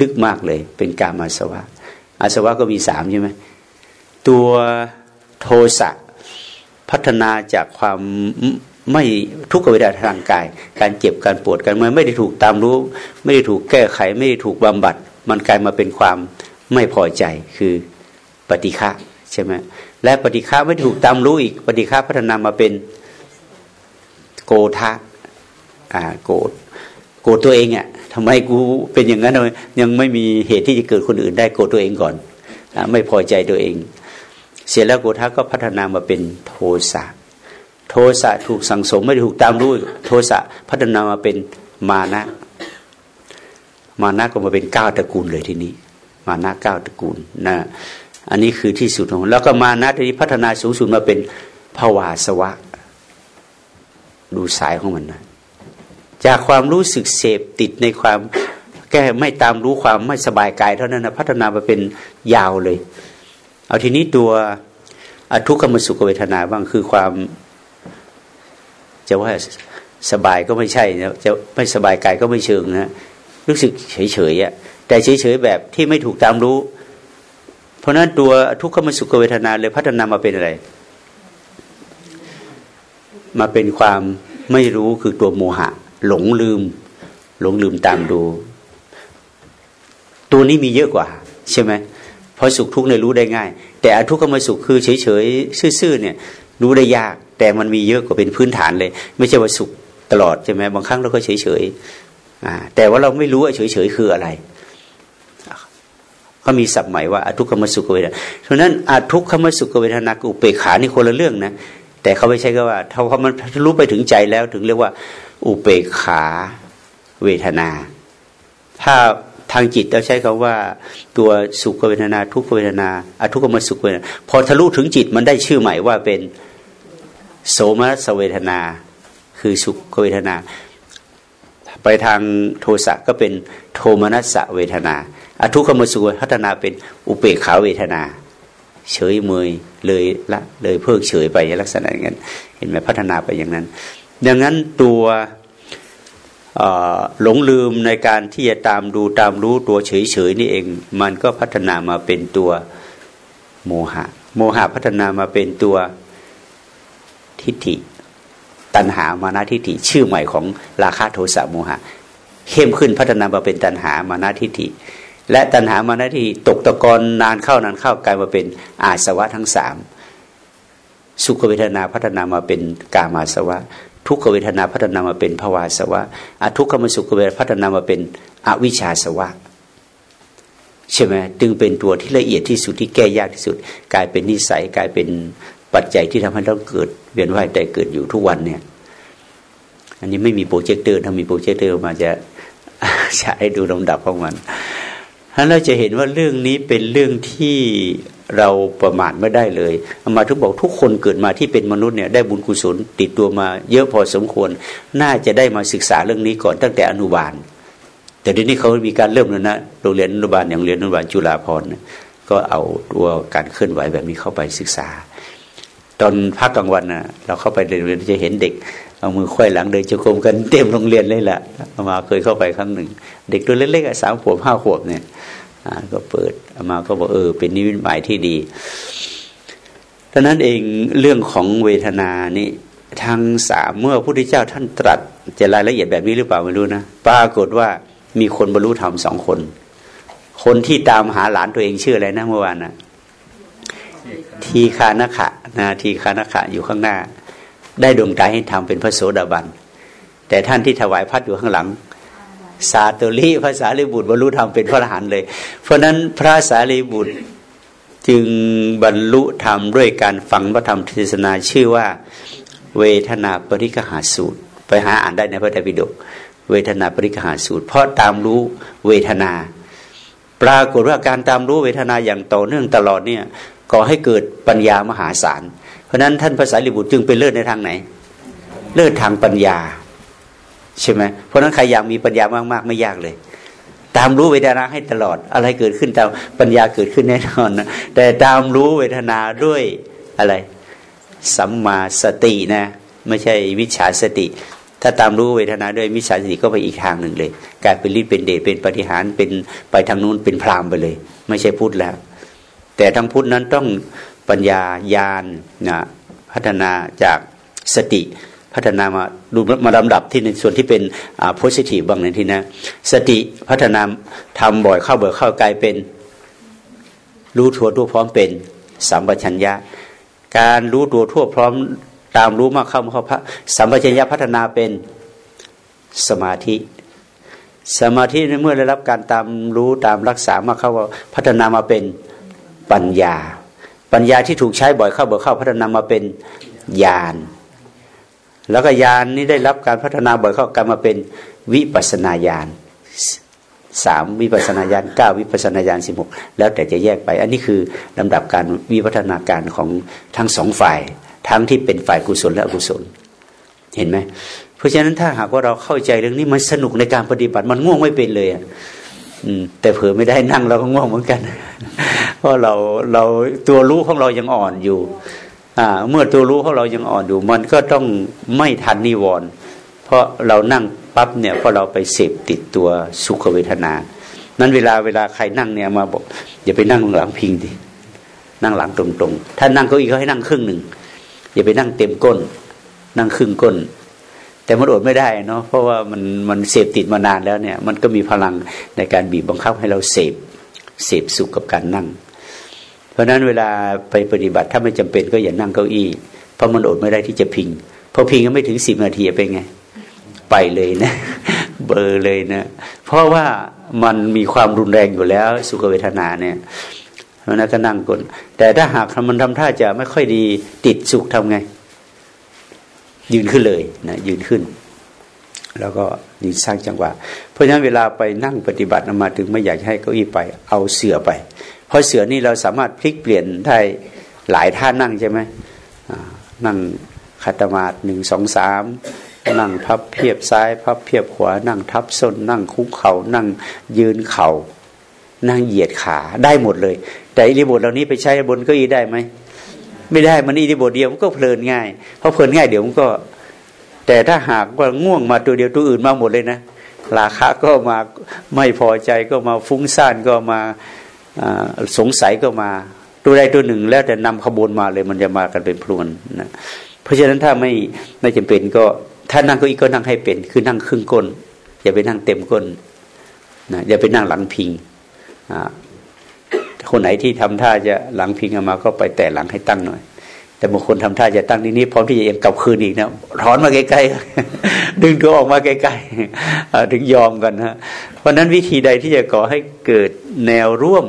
ลึกมากเลย เป็นกามาสวะ อาสวะก็มีสามใช่ไหมตัวโทสะพัฒนาจากความไม่ทุกขเวทนาทางกาย การเจ็บการปวดกันมันไม่ได้ถูกตามรู้ ไม่ได้ถูกแก้ไข ไม่ได้ถูกบำบัด มันกลายมาเป็นความไม่พอใจคือปฏิฆะใช่ไหมและปฏิฆะไม่ถูกตามรู้อีก ปฏิฆะพัฒนามาเป็นโกทะอ่าโกรธ โกรธตัวเองอะ่ะทำไมกูเป็นอย่างนั้นยยังไม่มีเหตุที่จะเกิดคนอื่นได้โกรธตัวเองก่อนอไม่พอใจตัวเอง เสร็จแล้วโกทะก็พัฒนามาเป็นโทสะโทสะถูกสั่งสมไม่ถูกตามรู้โทสะพัฒนามาเป็นมานะ มานะก็มาเป็นเก้าตระกูลเลยทีนี้ มานะเก้าตระกูลนะอันนี้คือที่สุดของแล้วก็มานะทีนี้พัฒนาสูงสุดมาเป็นภาวาสวะ ดูสายของมันนะ จากความรู้สึกเสพติดในความแก้ไม่ตามรู้ความไม่สบายกายเท่านั้นนะพัฒนามาเป็นยาวเลย เอาทีนี้ตัวอทุกขมสุขเวทนาบ้างคือความ จะว่าสบายก็ไม่ใช่นะจะไม่สบายกายก็ไม่เชิงนะรู้สึกเฉยๆอะแต่เฉยๆแบบที่ไม่ถูกตามรู้ เพราะนั้นตัวทุกขมสุขเวทนาเลยพัฒนามาเป็นอะไร มาเป็นความไม่รู้คือตัวโมหะ หลงลืม หลงลืมตามดู ตัวนี้มีเยอะกว่า ใช่ไหมเพราะสุขทุกข์เนี่ยรู้ได้ง่าย แต่อทุกขมสุขคือเฉยๆซื่อๆเนี่ย รู้ได้ยาก แต่มันมีเยอะกว่าเป็นพื้นฐานเลย ไม่ใช่ว่าสุขตลอดใช่ไหมบางครั้งเราก็เฉยเฉยแต่ว่าเราไม่รู้ว่าเฉยเฉยคืออะไรเขามีศัพท์ใหม่ว่าอทุกขมสุขเวทนาเพราะนั้นอทุกขมสุขเวทนาอุเปขานี่คนละเรื่องนะ แต่เขาไม่ใช่ก็ว่าถ้าเขามันรู้ไปถึงใจแล้วถึงเรียกว่า อุเปขาเวทนา ถ้าทางจิตเราใช้คาว่าตัวสุขเวทนา ทุกขเวทนาอทุกขมสุขเวทนา พอทะลุถึงจิตมันได้ชื่อใหม่ว่าเป็นโสมนัสเวทนา คือสุขเวทนา ไปทางโทสะก็เป็นโทมนัสเวทนาอทุกขมสุขพัฒนาเป็นอุเปกขาเวทนา เฉยเมยเลยละเลยเพิกเฉยไปลักษณะอย่างนั้น เห็นไหมพัฒนาไปอย่างนั้น ดังนั้นตัวหลงลืมในการที่จะตามดูตามรู้ตัวเฉยเฉยนี่เอง มันก็พัฒนามาเป็นตัวโมหะ โมหะพัฒนามาเป็นตัวทิฏฐิ ตัณหามานาทิฏฐิ ชื่อใหม่ของราคะโทสะโมหะเข้มขึ้นพัฒนามาเป็นตัณหามานาทิฏฐิ และตัณหามานาทิฏฐิตกตะกอนนานเข้านานเข้ากลายมาเป็นอาสวะทั้งสามสุขเวทนาพัฒนามาเป็นกามาสวะ ทุกขเวทนาพัฒนามาเป็นภาวาสวะอทุกขมสุขเวทพัฒนามาเป็นอวิชชาสวะใช่ไหมจึงเป็นตัวที่ละเอียดที่สุดที่แก้ยากที่สุด กลายเป็นนิสัยกลายเป็นปัจจัยที่ทำให้เราเกิดเวียนว่ายแต่เกิดอยู่ทุกวันเนี่ย อันนี้ไม่มีโปรเจคเตอร์ถ้ามีโปรเจคเตอร์มาจะใช้ดูลำดับของมันท่านเราจะเห็นว่าเรื่องนี้เป็นเรื่องที่ เราประมาทไม่ได้เลยอาตมาถึงบอกทุกคนเกิดมาที่เป็นมนุษย์เนี่ยได้บุญกุศลติดตัวมา เยอะพอสมควร น่าจะได้มาศึกษาเรื่องนี้ก่อนตั้งแต่อนุบาล แต่ทีนี้เขามีการเริ่มแล้วนะโรงเรียนอนุบาลอย่างเรียนอนุบาลจุฬาภรณ์ก็เอาตัวการเคลื่อนไหวแบบนี้เข้าไปศึกษา ตอนพักกลางวันนะเราเข้าไปเรียนจะเห็นเด็กเอามือค่อยหลังเดินจะกรมกันเต็มโรงเรียนเลยแหละอามาเคยเข้าไปครั้งหนึ่ง เด็กตัวเล็กๆสามขวบห้าขวบเนี่ย ก็เปิดอามาก็บอกเออ เป็นนิมิตหมายที่ดีดังนั้นเองเรื่องของเวทนานี่ทางสามเมื่อพระพุทธเจ้าท่านตรัสจะรายละเอียดแบบนี้หรือเปล่าไม่รู้นะปรากฏว่ามีคนบรรลุธรรมสองคน คนที่ตามหาหลานตัวเองชื่ออะไรนะเมื่อวานนะทีคานขะนะทีคานขะอยู่ข้างหน้า ได้ดวงใจให้ทำเป็นพระโสดาบัน แต่ท่านที่ถวายพัดอยู่ข้างหลัง สาตุลีภาษาลิบุตรบรรลุธรรมเป็นพระอรหันต์เลย เพราะนั้นพระสารีบุตรจึงบรรลุธรรมด้วยการฟังพระธรรมเทศนาชื่อว่า เวทนาปริกหาสูตร ไปหาอ่านได้ในพระไตรปิฎกเวทนาปริกหาสูตร เพราะตามรู้เวทนา ปรากฏว่าการตามรู้เวทนาอย่างต่อเนื่องตลอดเนี่ยก่อให้เกิดปัญญามหาศาล เพราะนั้นท่านภาษาลิบุตรจึงเป็นเลิศในทางไหน เลิศทางปัญญา ใช่ไหมเพราะนั้นใครอยากมีปัญญามากๆ ไม่ยากเลย ตามรู้เวทนาให้ตลอด อะไรเกิดขึ้นตามปัญญาเกิดขึ้นแน่นอนนะแต่ตามรู้เวทนาด้วยอะไร สัมมาสตินะ ไม่ใช่วิชาสติ ถ้าตามรู้เวทนาด้วยมิจฉาสติก็ไปอีกทางหนึ่งเลยกลายเป็นฤทธิ์เป็นเดชเป็นปฏิหารเป็นไปทางนู้นเป็นพรามไปเลย ไม่ใช่พูดแล้ว แต่ทั้งพุทธนั้นต้องปัญญาญาณนะพัฒนาจากสติ พัฒนามาดูมาลำดับที่ในส่วนที่เป็นอ่า positive บ้างในที่นะสติพัฒนาทำบ่อยเข้าเบื่อเข้ากลายเป็น รู้ทั่วทั่วพร้อมเป็นสัมปชัญญะ การรู้ตัวทั่วพร้อมตามรู้มากเข้ามาเข้าพระสัมปชัญญะพัฒนาเป็นสมาธิ สมาธิในเมื่อได้รับการตามรู้ตามรักษามากเข้าพัฒนามาเป็นปัญญา ปัญญาที่ถูกใช้บ่อยเข้าบ่อยเข้าพัฒนามาเป็นญาณ แล้วก็ญาณนี้ได้รับการพัฒนาบ่อยเข้ากันมาเป็นวิปัสนาญาณสามวิปัสนาญาณเก้าวิปัสนาญาณสิบหกแล้วแต่จะแยกไป อันนี้คือลำดับการวิวัฒนาการของทั้งสองฝ่าย ทั้งที่เป็นฝ่ายกุศลและอกุศล เห็นไหมเพราะฉะนั้นถ้าหากว่าเราเข้าใจเรื่องนี้มันสนุกในการปฏิบัติมันง่วงไม่เป็นเลยอะแต่เผื่อไม่ได้นั่งเราก็ง่วงเหมือนกัน เพราะเราเราตัวรู้ของเรายังอ่อนอยู่ เมื่อตัวรู้ของเรายังอ่อนอยู่มันก็ต้องไม่ทันนิวรณ์เพราะเรานั่งปั๊บเนี่ยเพราะเราไปเสพติดตัวสุขเวทนา นั้นเวลาเวลาใครนั่งเนี่ยมาบอกอย่าไปนั่งหลังพิงดินั่งหลังตรงๆ ถ้านั่งเก้าอี้เขาให้นั่งครึ่งหนึ่งอย่าไปนั่งเต็มก้น นั่งครึ่งก้น แต่มันอดไม่ได้เนาะเพราะว่ามันมันเสพติดมานานแล้วเนี่ย มันก็มีพลังในการบีบบังคับให้เราเสพเสพสุขกับการนั่ง ราะนั้นเวลาไปปฏิบัติถ้าไม่จำเป็นก็อย่านั่งเก้าอี้ เพราะมันอดไม่ได้ที่จะพิงพอพิงก็ไม่ถึงสิบนาทีเป็นไง ไปเลยนะ เบอร์เลยนะ เพราะว่ามันมีความรุนแรงอยู่แล้ว สุขเวทนาเนี่ยเพราะนั้นก็นั่งกลแต่ถ้าหากมันทำท่าจะไม่ค่อยดีติดสุขทำไง ยืนขึ้นเลยนะยืนขึ้น แล้วก็ยืนสร้างจังหวะเพราะฉะนั้นเวลาไปนั่งปฏิบัติมาถึงไม่อยากให้เก้าอี้ไป เอาเสื่อไป เพราะเสือนี่เราสามารถพลิกเปลี่ยนได้หลายท่านั่งใช่ไหมนั่งคัตมาดหนึ่งสองสามนั่งพับเพียบซ้าย พับเพียบขวา นั่งทับส้น นั่งคุกเขา่านั่งยืนเขา่านั่งเหยียดขาได้หมดเลย แต่อิริบทเหล่านี้ไปใช้บนเก้าอี้ได้ไหมไม่ได้มันอิริบทเดียวมันก็เพลินง่ายเพราะเพลินง่ายเดี๋ยวมันก็ แต่ถ้าหากว่าง่วงมาตัวเดียวตัวอื่นมาหมดเลยนะราคาก็มาไม่พอใจก็มาฟุ้งซ่านก็มา สงสัยก็มาตัวใดตัวหนึ่ง แล้วแต่นำขบวนมาเลยมันจะมากันเป็นพลวนนะเพราะฉะนั้นถ้าไม่ไม่จำเป็นก็ถ้านั่งก็อีกก็นั่งให้เป็น คือนั่งครึ่งก้น อย่าไปนั่งเต็มก้นนะอย่าไปนั่งหลังพิงคนไหนที่ทำท่าจะหลังพิงออกมาก็ไปแต่หลังให้ตั้งหน่อย แต่บางคนทำท่าจะตั้งนี้นี้พร้อมที่จะเอ็นกลับคืนอีกนะถอนมาใกล้ๆดึงตัวออกมาใกล้ๆถึงยอมกันฮะเพราะนั้นวิธีใดที่จะก่อให้เกิด แนวร่วม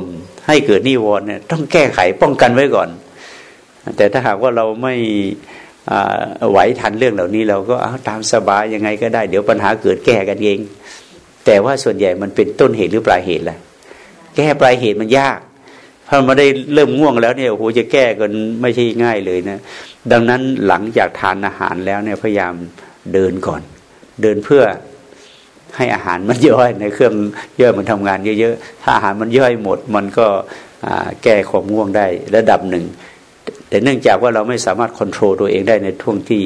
ให้เกิดนิวรณ์เนี่ยต้องแก้ไขป้องกันไว้ก่อน แต่ถ้าหากว่าเราไม่ไหวทันเรื่องเหล่านี้ เราก็าตามสบายยังไงก็ได้ เดี๋ยวปัญหาเกิดแก้กันเอง แต่ว่าส่วนใหญ่มันเป็นต้นเหตุหรือปลายเหตุแหละแก้ปลายเหตุมันยากพอมาได้เริ่มง่วงแล้วเนี่ยโอ้โหจะแก้กันไม่ใช่ง่ายเลยนะ ดังนั้นหลังจากทานอาหารแล้วเนี่ยพยายามเดินก่อน เดินเพื่อ ให้อาหารมันย่อยในเครื่องย่อยมันทำงานเยอะๆถ้าอาหารมันย่อยหมด มันก็แก้ความง่วงได้ระดับหนึ่ง แต่เนื่องจากว่าเราไม่สามารถควบคุมตัวเองได้ในท่วงที่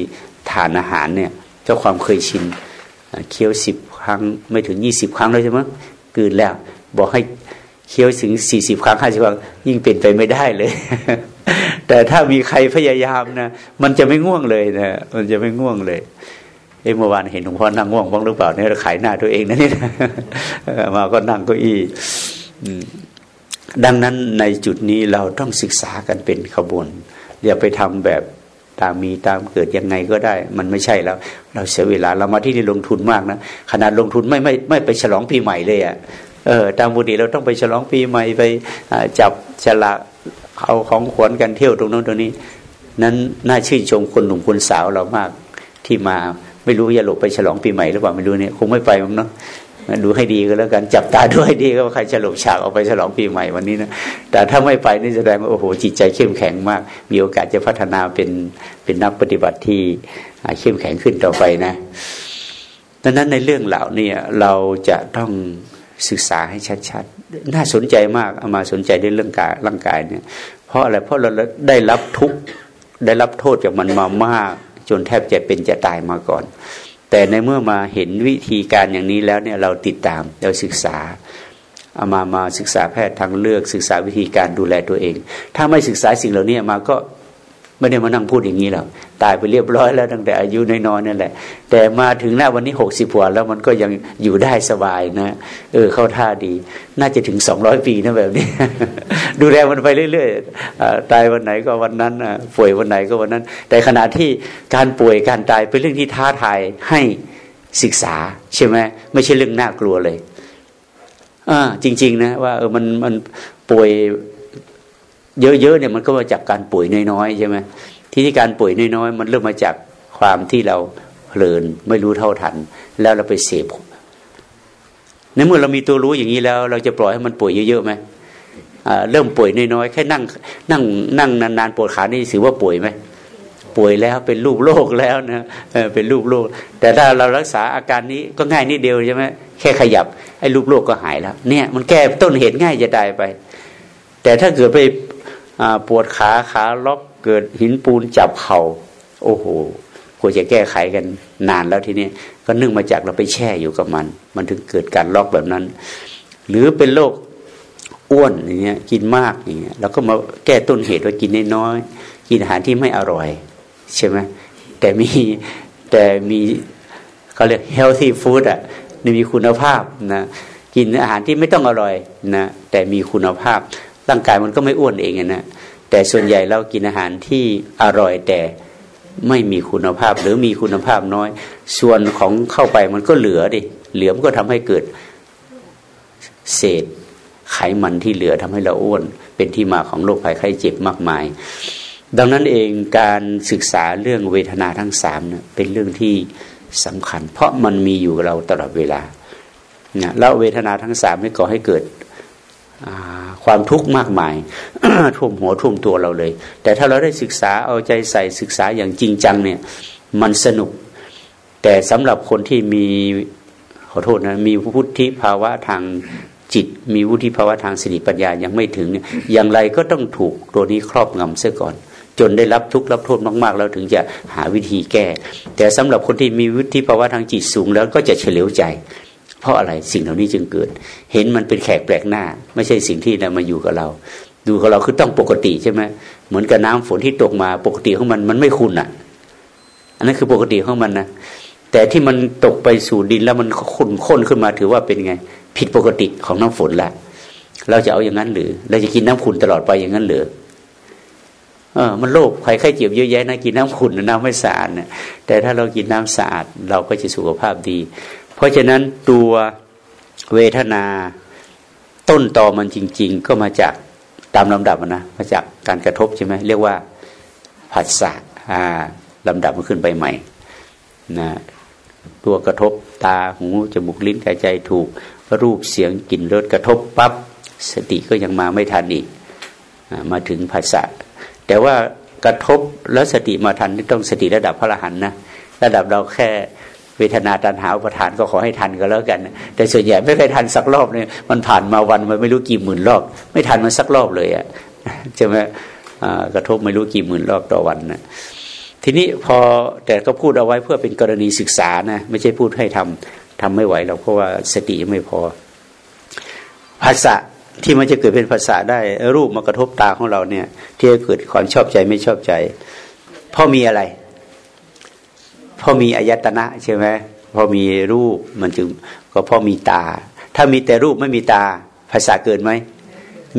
ทานอาหารเนี่ยเจ้าความเคยชินเคี้ยวสิบครั้งไม่ถึงยี่สิบครั้งเลยใช่ไหมกืนแล้ว บอกให้เคี้ยวถึงสี่สิบครั้งห้าสิบครั้งยิ่งเป็นไปไม่ได้เลย แต่ถ้ามีใครพยายามนะมันจะไม่ง่วงเลยนะมันจะไม่ง่วงเลย เอ้เมื่อวานเห็นหลวงพ่อนั่งง่วงบ้างหรือเปล่าเนี่ยขายหน้าตัวเองนะนี่มาก็นั่งก็อี้ดังนั้นในจุดนี้เราต้องศึกษากันเป็นขบวนอย่าไปทำแบบตามมีตามเกิดยังไงก็ได้ มันไม่ใช่แล้ว เราเสียเวลาเรามาที่นี่ลงทุนมากนะขนาดลงทุนไม่ไม่ไม่ไปฉลองปีใหม่เลยอะ่ะเออตามบุตรเราต้องไปฉลองปีใหม่ไปจับฉลากเอาของขวัญกันเที่ยวตรงโน้นตรงนี้ นั้นน่าชื่นชมคนหนุ่มคนสาวเรามากที่มา ไม่รู้จะหลบไปฉลองปีใหม่หรือเปล่าไม่รู้เนี่ยคงไม่ไปมั้งเนาะดูให้ดีก็แล้วกันจับตาด้วยดีก็ว่าใครจะหลบฉากออกไปฉลองปีใหม่วันนี้นะแต่ถ้าไม่ไปนี่แสดงว่าโอ้โหจิตใจเข้มแข็งมาก มีโอกาสจะพัฒนาเป็นเป็นนักปฏิบัติที่เข้มแข็งขึ้นต่อไปนะดังนั้นในเรื่องเหล่านี้เราจะต้องศึกษาให้ชัดๆน่าสนใจมากเอามาสนใจในเรื่องกายร่างกายเนี่ย เพราะอะไรเพราะเราได้รับทุกได้รับโทษจากมันมามาก จนแทบจะเป็นจะตายมาก่อน แต่ในเมื่อมาเห็นวิธีการอย่างนี้แล้วเนี่ยเราติดตามเราศึกษาเอามามาศึกษาแพทย์ทางเลือกศึกษาวิธีการดูแลตัวเอง ถ้าไม่ศึกษาสิ่งเหล่านี้มาก็ไม่ได้มานั่งพูดอย่างนี้หรอก ตายไปเรียบร้อยแล้วตั้งแต่อายุน้อยๆนั่นแหละ แต่มาถึงหน้าวันนี้หกสิบกว่าแล้วมันก็ยังอยู่ได้สบายนะเออเข้าท่าดี น่าจะถึงสองร้อยปีนะแบบนี้ ดูแลมันไปเรื่อยๆตายวันไหนก็วันนั้นป่วยวันไหนก็วันนั้น แต่ขณะที่การป่วยการตายเป็นเรื่องที่ท้าทายให้ศึกษาใช่ไหมไม่ใช่เรื่องน่ากลัวเลยอ่าจริง ๆ นะ ว่าเออมันมันป่วยเยอะๆเนี่ยมันก็มาจากการป่วยน้อยๆใช่ไหม ที่ที่การป่วยน้อยๆ มันเริ่มมาจากความที่เราเพลินไม่รู้เท่าทัน แล้วเราไปเสพในเมื่อเรามีตัวรู้อย่างนี้แล้ว เราจะปล่อยให้มันป่วยเยอะๆไหมเริ่มป่วยน้อยๆแค่นั่งนั่งนั่งนานๆปวดขานี่ถือว่าป่วยไหมป่วยแล้วเป็นรูปโรคแล้วนะเป็นรูปโรคแต่ถ้าเรารักษาอาการนี้ก็ง่ายนิดเดียวใช่ไหมแค่ขยับไอ้รูปโรคก็หายแล้ว เนี่ยมันแก้ต้นเหตุง่ายจะตายไป แต่ถ้าเกิดไปปวดขาขาล็อก เกิดหินปูนจับเข่าโอ้โหควรจะแก้ไขกันนานแล้วทีนี้ก็นึ่งมาจากเราไปแช่อยู่กับมัน มันถึงเกิดการล็อกแบบนั้น หรือเป็นโรคอ้วนอย่างเงี้ยกินมากอย่างเงี้ยเราก็มาแก้ต้นเหตุว่ากินน้อยกินอาหารที่ไม่อร่อย ใช่ไหมแต่มีแต่มีเขาเรียก healthy food อะมีคุณภาพนะกินอาหารที่ไม่ต้องอร่อยนะแต่มีคุณภาพร่างกายมันก็ไม่อ้วนเองนะ แต่ส่วนใหญ่เรากินอาหารที่อร่อยแต่ไม่มีคุณภาพหรือมีคุณภาพน้อย ส่วนของเข้าไปมันก็เหลือดิเหลือมันก็ทำให้เกิดเศษไขมันที่เหลือทำให้เราอ้วน เป็นที่มาของโรคภัยไข้เจ็บมากมาย ดังนั้นเองการศึกษาเรื่องเวทนาทั้งสามเนี่ยเป็นเรื่องที่สำคัญ เพราะมันมีอยู่เราตลอดเวลาแล้วเวทนาทั้งสามนี่ก่อให้เกิด ความทุกข์มากมายท่วมหัวท่วมตัวเราเลย แต่ถ้าเราได้ศึกษาเอาใจใส่ศึกษาอย่างจริงจังเนี่ย มันสนุก แต่สำหรับคนที่มีขอโทษนะมีพุทธิภาวะทางจิต มีวุฒิภาวะทางสติปัญญายังไม่ถึงเนี่ยอย่างไรก็ต้องถูกตัวนี้ครอบงำเสียก่อน จนได้รับทุกข์รับโทษมากๆ แล้วถึงจะหาวิธีแก้ แต่สำหรับคนที่มีวุฒิภาวะทางจิตสูงแล้วก็จะเฉลียวใจ เพราะอะไรสิ่งเหล่านี้จึงเกิด เห็นมันเป็นแขกแปลกหน้า ไม่ใช่สิ่งที่นมาอยู่กับเรา ดูกับเราคือต้องปกติใช่ไหมเหมือนกับน้ำฝนที่ตกมาปกติของมันมันไม่ขุ่นอะ อันนั้นคือปกติของมันนะแต่ที่มันตกไปสู่ดินแล้วมันขุ่นข้นขึ้นมาถือว่าเป็นไง ผิดปกติของน้ำฝนละเราจะเอาอย่างนั้นหรือ เราจะกินน้ำขุ่นตลอดไปอย่างนั้นหรือเออมันโรคใครไข้เจ็บเยอะแยะนะกินน้ำขุ่นน้ำไม่สะอาดเนี่ยแต่ถ้าเรากินน้ำสะอาด เราก็จะสุขภาพดี เพราะฉะนั้นตัวเวทนาต้นตอมันจริง ๆ ก็มาจากตามลำดับนะมาจากการกระทบใช่ไหมเรียกว่าผัสสะลำดับมันขึ้นไปใหม่นะตัวกระทบตาหูจมูกลิ้นกายใจถูกรูปเสียงกลิ่นรสกระทบปับ๊บสติก็ยังมาไม่ทันอีกมาถึงภาษาแต่ว่ากระทบแล้วสติมาทันต้องสติระดับพระอรหันต์นะระดับเราแค่ เวทนาตันหาอุปทานก็ขอให้ทันก็แล้วกัน แต่ส่วนใหญ่ไม่เคยทันสักรอบเนี่ยมันผ่านมาวันมันไม่รู้กี่หมื่นรอบ ไม่ทันมันสักรอบเลยอะ่ะจะไหมกระทบไม่รู้กี่หมื่นรอบต่อวันนะทีนี้พอแต่ก็พูดเอาไว้เพื่อเป็นกรณีศึกษานะไม่ใช่พูดให้ทำทำไม่ไหวเราเพราะว่าสติยังไม่พอ ภาษาที่มันจะเกิดเป็นภาษาได้ รูปมากระทบตาของเราเนี่ย ที่จะเกิดความชอบใจไม่ชอบใจ เพราะมีอะไร พอมีอายตนะใช่ไหมพอมีรูปมันจึงก็พอมีตา ถ้ามีแต่รูปไม่มีตาภาษาเกิดไหม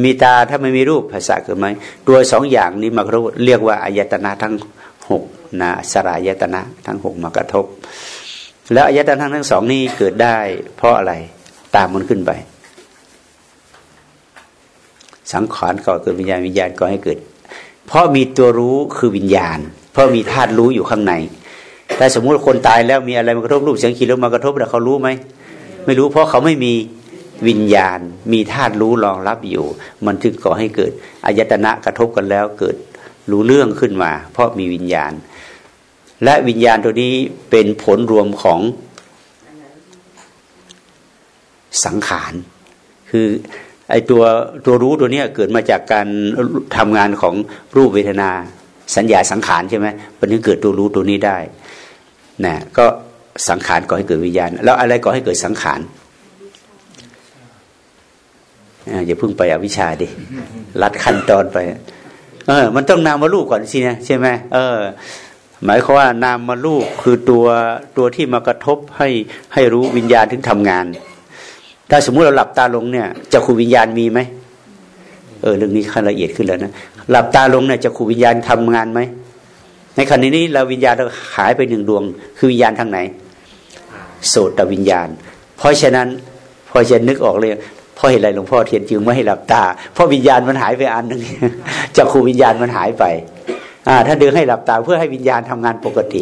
มีตาถ้าไม่มีรูปภาษาเกิดไหมตัวสองอย่างนี้มากระทบเรียกว่าอายตนะทั้งหกนะสลายตนะทั้งหกมากระทบ แล้วอายตนะทั้งสองนี้เกิดได้ เพราะอะไรตามมันขึ้นไป สังขารก่อเกิดวิญญาณวิญญาณก็ให้เกิด เพราะมีตัวรู้คือวิญญาณ เพราะมีธาตุรู้อยู่ข้างใน แต่สมมุติคนตายแล้วมีอะไรมากระทบรูปเสียงกลิ่นรสมากระทบแต่เขารู้ไหมไม่รู้เพราะเขาไม่มีวิญญาณ มีธาตุรู้รองรับอยู่ มันถึงก่อให้เกิดอายตนะกระทบกันแล้วเกิดรู้เรื่องขึ้นมา เพราะมีวิญญาณ และวิญญาณตัวนี้เป็นผลรวมของสังขารคือไอตัวตัวรู้ตัวนี้เกิดมาจากการทำงานของรูปเวทนา สัญญาสังขารใช่ไหมมันถึงเกิดตัวรู้ตัวนี้ได้ นะก็สังขารก่อให้เกิดวิญญาณ แล้วอะไรก่อให้เกิดสังขารอย่าเพิ่งไปอวิชาดิรัดขั้นตอนไป เออ มันต้องนามารูปก่อนสินะใช่ไหมเออ หมายความว่านามมารูปคือตัวตัวที่มากระทบให้ให้รู้วิญญาณถึงทำงาน ถ้าสมมุติเราหลับตาลงเนี่ยจะคูวิญญาณมีไหมเออเรื่องนี้ขั้นละเอียดขึ้นแล้วนะหลับตาลงเนี่ยจะคูวิญญาณทำงานไหม ในขณะนี้เราวิญญาณเราหายไปหนึ่งดวง คือวิญญาณทางไหน โสตวิญญาณ เพราะฉะนั้นพอจะนึกออกเลยพราะเหตุไรหลวงพ่อเทียนจึงไม่ให้หลับตา เพราะวิญญาณมันหายไปอันหนึ่งจักขูวิญญาณมันหายไปอ่าถ้าดึงให้หลับตาเพื่อให้วิญญาณทำงานปกติ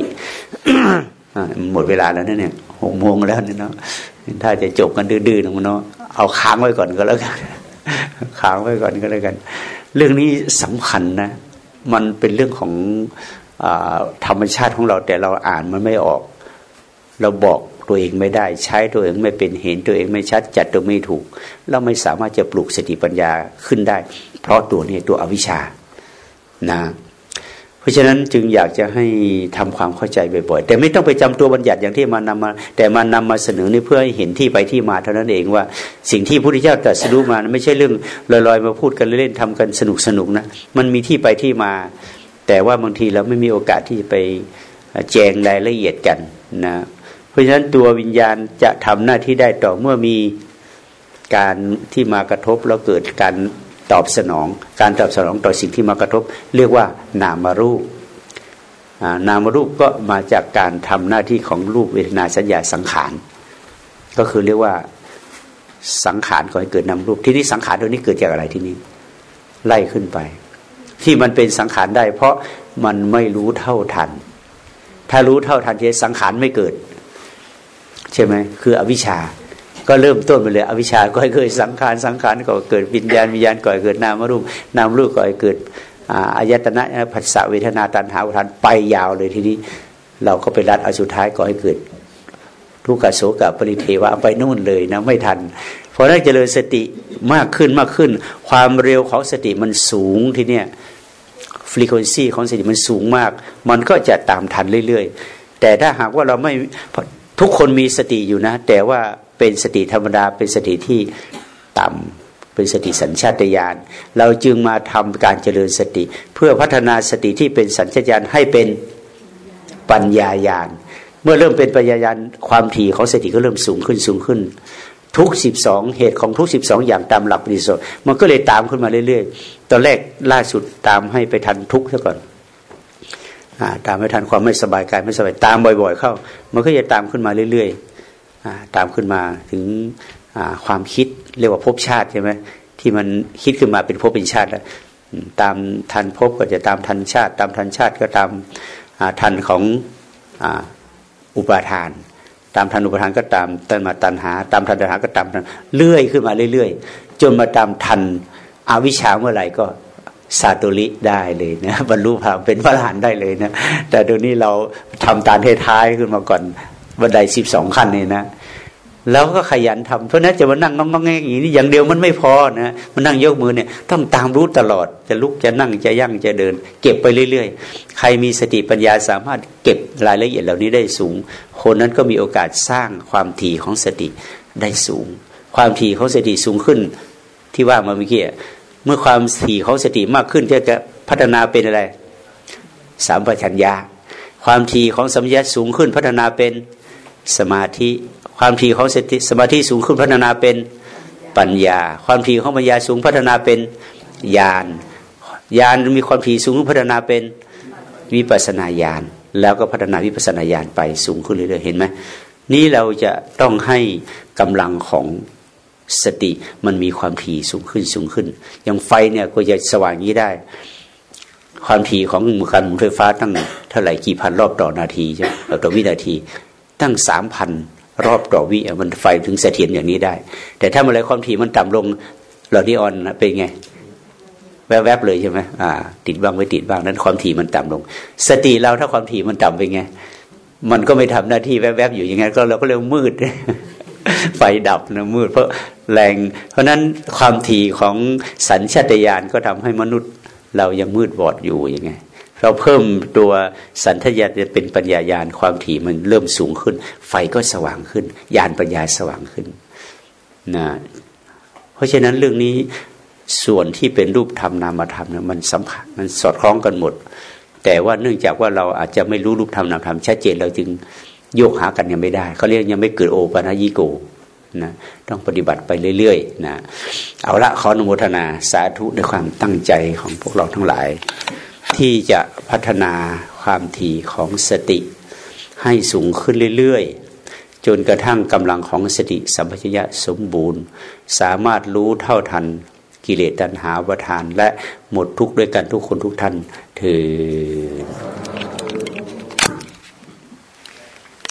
หมดเวลาแล้วนเนี่ยหกโมงแล้วเนี่ยเนาะถ้าจะจบกันดื้อๆนะมันเนาะเอาค้างไว้ก่อนก็แล้วกันค้างไว้ก่อนก็แล้วกัน เรื่องนี้สำคัญนะ มันเป็นเรื่องของ ธรรมชาติของเราแต่เราอ่านมันไม่ออก เราบอกตัวเองไม่ได้ ใช้ตัวเองไม่เป็นเห็นตัวเองไม่ชัดจัดตัวไม่ถูก เราไม่สามารถจะปลูกสติปัญญาขึ้นได้ เพราะตัวนี้ตัวอวิชชานะเพราะฉะนั้นจึงอยากจะให้ทำความเข้าใจบ่อยๆ แต่ไม่ต้องไปจำตัวบัญญัติอย่างที่มานำมา แต่มานำมาเสนอนี่เพื่อให้เห็นที่ไปที่มาเท่านั้นเองว่า สิ่งที่พระพุทธเจ้าตรัสรู้มาไม่ใช่เรื่องลอยๆมาพูดกันเล่นๆทำกันสนุกสนุกนะมันมีที่ไปที่มา แต่ว่าบางทีเราไม่มีโอกาสที่จะไปแจงรายละเอียดกันนะเพราะฉะนั้นตัววิญญาณจะทำหน้าที่ได้ต่อเมื่อมีการที่มากระทบแล้วเกิดการตอบสนอง การตอบสนองต่อสิ่งที่มากระทบ เรียกว่านามรูปนามรูปก็มาจากการทำหน้าที่ของรูปเวทนาสัญญาสังขาร ก็คือเรียกว่าสังขารก่อให้เกิดนามรูป ที่นี้สังขารตัวนี้เกิดจากอะไรที่นี้ไล่ขึ้นไป ที่มันเป็นสังขารได้ เพราะมันไม่รู้เท่าทัน ถ้ารู้เท่าทันจะสังขารไม่เกิด ใช่ไหมคืออวิชชา ก็เริ่มต้นไปเลย อวิชชาก็เกิดสังขารสังขารก็เกิดวิญญาณวิญญาณก่อเกิดนามรูปนามรูปก่อเกิดอายตนะผัสสะเวทนาตัณหาอุทานไปยาวเลยทีนี้ เราก็ไปรัดเอาสุดท้ายก่อให้เกิดทุกขโสกับปริเทวะไปนู่นเลยนะไม่ทัน เพอได้เจริญสติมากขึ้นมากขึ้น ความเร็วของสติมันสูงทีเนี้ย ฟรีควนซีของสติมันสูงมาก มันก็จะตามทันเรื่อยๆ แต่ถ้าหากว่าเราไม่ทุกคนมีสติอยู่นะ แต่ว่าเป็นสติธรรมดาเป็นสติที่ต่ำเป็นสติสัญชาตญาณเราจึงมาทำการเจริญสติ เพื่อพัฒนาสติที่เป็นสัญชาตญาณให้เป็นปัญญาญาณเมื่อเริ่มเป็นปัญญาญาณความถี่ของสติก็เริ่มสูงขึ้นสูงขึ้น ทุกสิบสองเหตุของทุกสิบสองอย่างตามหลักปฏิสัมมันก็เลยตามขึ้นมาเรื่อยๆ ตอนแรกล่าสุดตามให้ไปทันทุกซะก่อนตามไม่ทันความไม่สบายกายไม่สบายตามบ่อย ๆ เข้า มันก็จะตามขึ้นมาเรื่อยๆตามขึ้นมาถึงความคิดเรียกว่าภพชาติใช่ไหมที่มันคิดขึ้นมาเป็นภพเป็นชาติแล้วตามทันภพก็จะตามทันชาติ ตามทันชาติก็ตามทันของอุปาทาน ตามทันอุปทานก็ตามตันมาตันหา ตามทันตันหาก็ตามเรื่อยขึ้นมาเรื่อยๆ จนมาตามทันอวิชชาเมื่อไหร่ก็ซาตุลิได้เลยนะบรรลุพรรมเป็นพระอรหันต์ได้เลยนะแต่เดี๋ยวนี้เราทำตานท้ายๆขึ้นมาก่อนบันไดสิบสองขั้นนี่นะ แล้วก็ขยันทำเพราะนั้นจะมานั่งน้องๆอย่างนี้อย่างเดียวมันไม่พอนะมันนั่งยกมือเนี่ยต้องตามรู้ตลอดจะลุกจะนั่งจะยั่งจะเดิน เก็บไปเรื่อย ๆ ใครมีสติปัญญาสามารถเก็บรายละเอียดเหล่านี้ได้สูง คนนั้นก็มีโอกาสสร้างความถี่ของสติได้สูง ความถี่ของสติสูงขึ้น ที่ว่ามาเมื่อกี้เมื่อความถี่ของสติมากขึ้นจะพัฒนาเป็นอะไร สามปัญญา ความถี่ของสัมยาสูงขึ้นพัฒนาเป็นสมาธิ ความถี่ของสติสมาธิสูงขึ้นพัฒนาเป็นปัญญา ความถี่ของปัญญาสูงพัฒนาเป็นญาณญาณมีความถี่สูงพัฒนาเป็นวิปัสนาญาณแล้วก็พัฒนาวิปัสนาญาณไปสูงขึ้นเรื่อยๆเห็นไหมนี่เราจะต้องให้กำลังของสติมันมีความถี่สูงขึ้นสูงขึ้น อย่างไฟเนี่ยก็จะสว่างนี้ได้ ความถี่ของมือการหมุนไฟฟ้าตั้งเท่าไหร่กี่พันรอบต่อนาทีใช่ไหมต่อวินาที ตั้งสามพัน รอบต่อวิมันไฟถึงเสถียรอย่างนี้ได้ แต่ถ้าเมื่อไรความถี่มันต่ำลงหลอดนีออนเป็นไง แวบๆเลยใช่ไหมอ่า ติดบ้างไม่ติดบ้างนั้นความถี่มันต่ำลง สติเราถ้าความถี่มันต่ำเป็นไง มันก็ไม่ทำหน้าที่แวบๆอยู่อย่างงั้นก็เราก็เรียกมืด ไฟดับนะมืด เพราะแรง เพราะนั้นความถี่ของสัญชาตญาณก็ทำให้มนุษย์เรายังมืดบอดอยู่ยังไง เราเพิ่มตัวสัญชาตญาณจะเป็นปัญญายาณความถี่มันเริ่มสูงขึ้น ไฟก็สว่างขึ้นญาณปัญญาสว่างขึ้นนะเพราะฉะนั้นเรื่องนี้ส่วนที่เป็นรูปธรรมนามธรรมเนี่ยมันสัมผัสมันสอดคล้องกันหมด แต่ว่าเนื่องจากว่าเราอาจจะไม่รู้รูปธรรมนามธรรมชัดเจนเราจึงโยกหากันยังไม่ได้เขาเรียกยังไม่เกิดโอปะยิโกนะต้องปฏิบัติไปเรื่อยๆนะเอาละขออนุโมทนาสาธุในความตั้งใจของพวกเราทั้งหลาย ที่จะพัฒนาความถี่ของสติ ให้สูงขึ้นเรื่อยๆ จนกระทั่งกำลังของสติสัมปชัญญะสมบูรณ์ สามารถรู้เท่าทันกิเลสตัณหาวทาน และหมดทุกข์ด้วยกันทุกคนทุกท่านถือ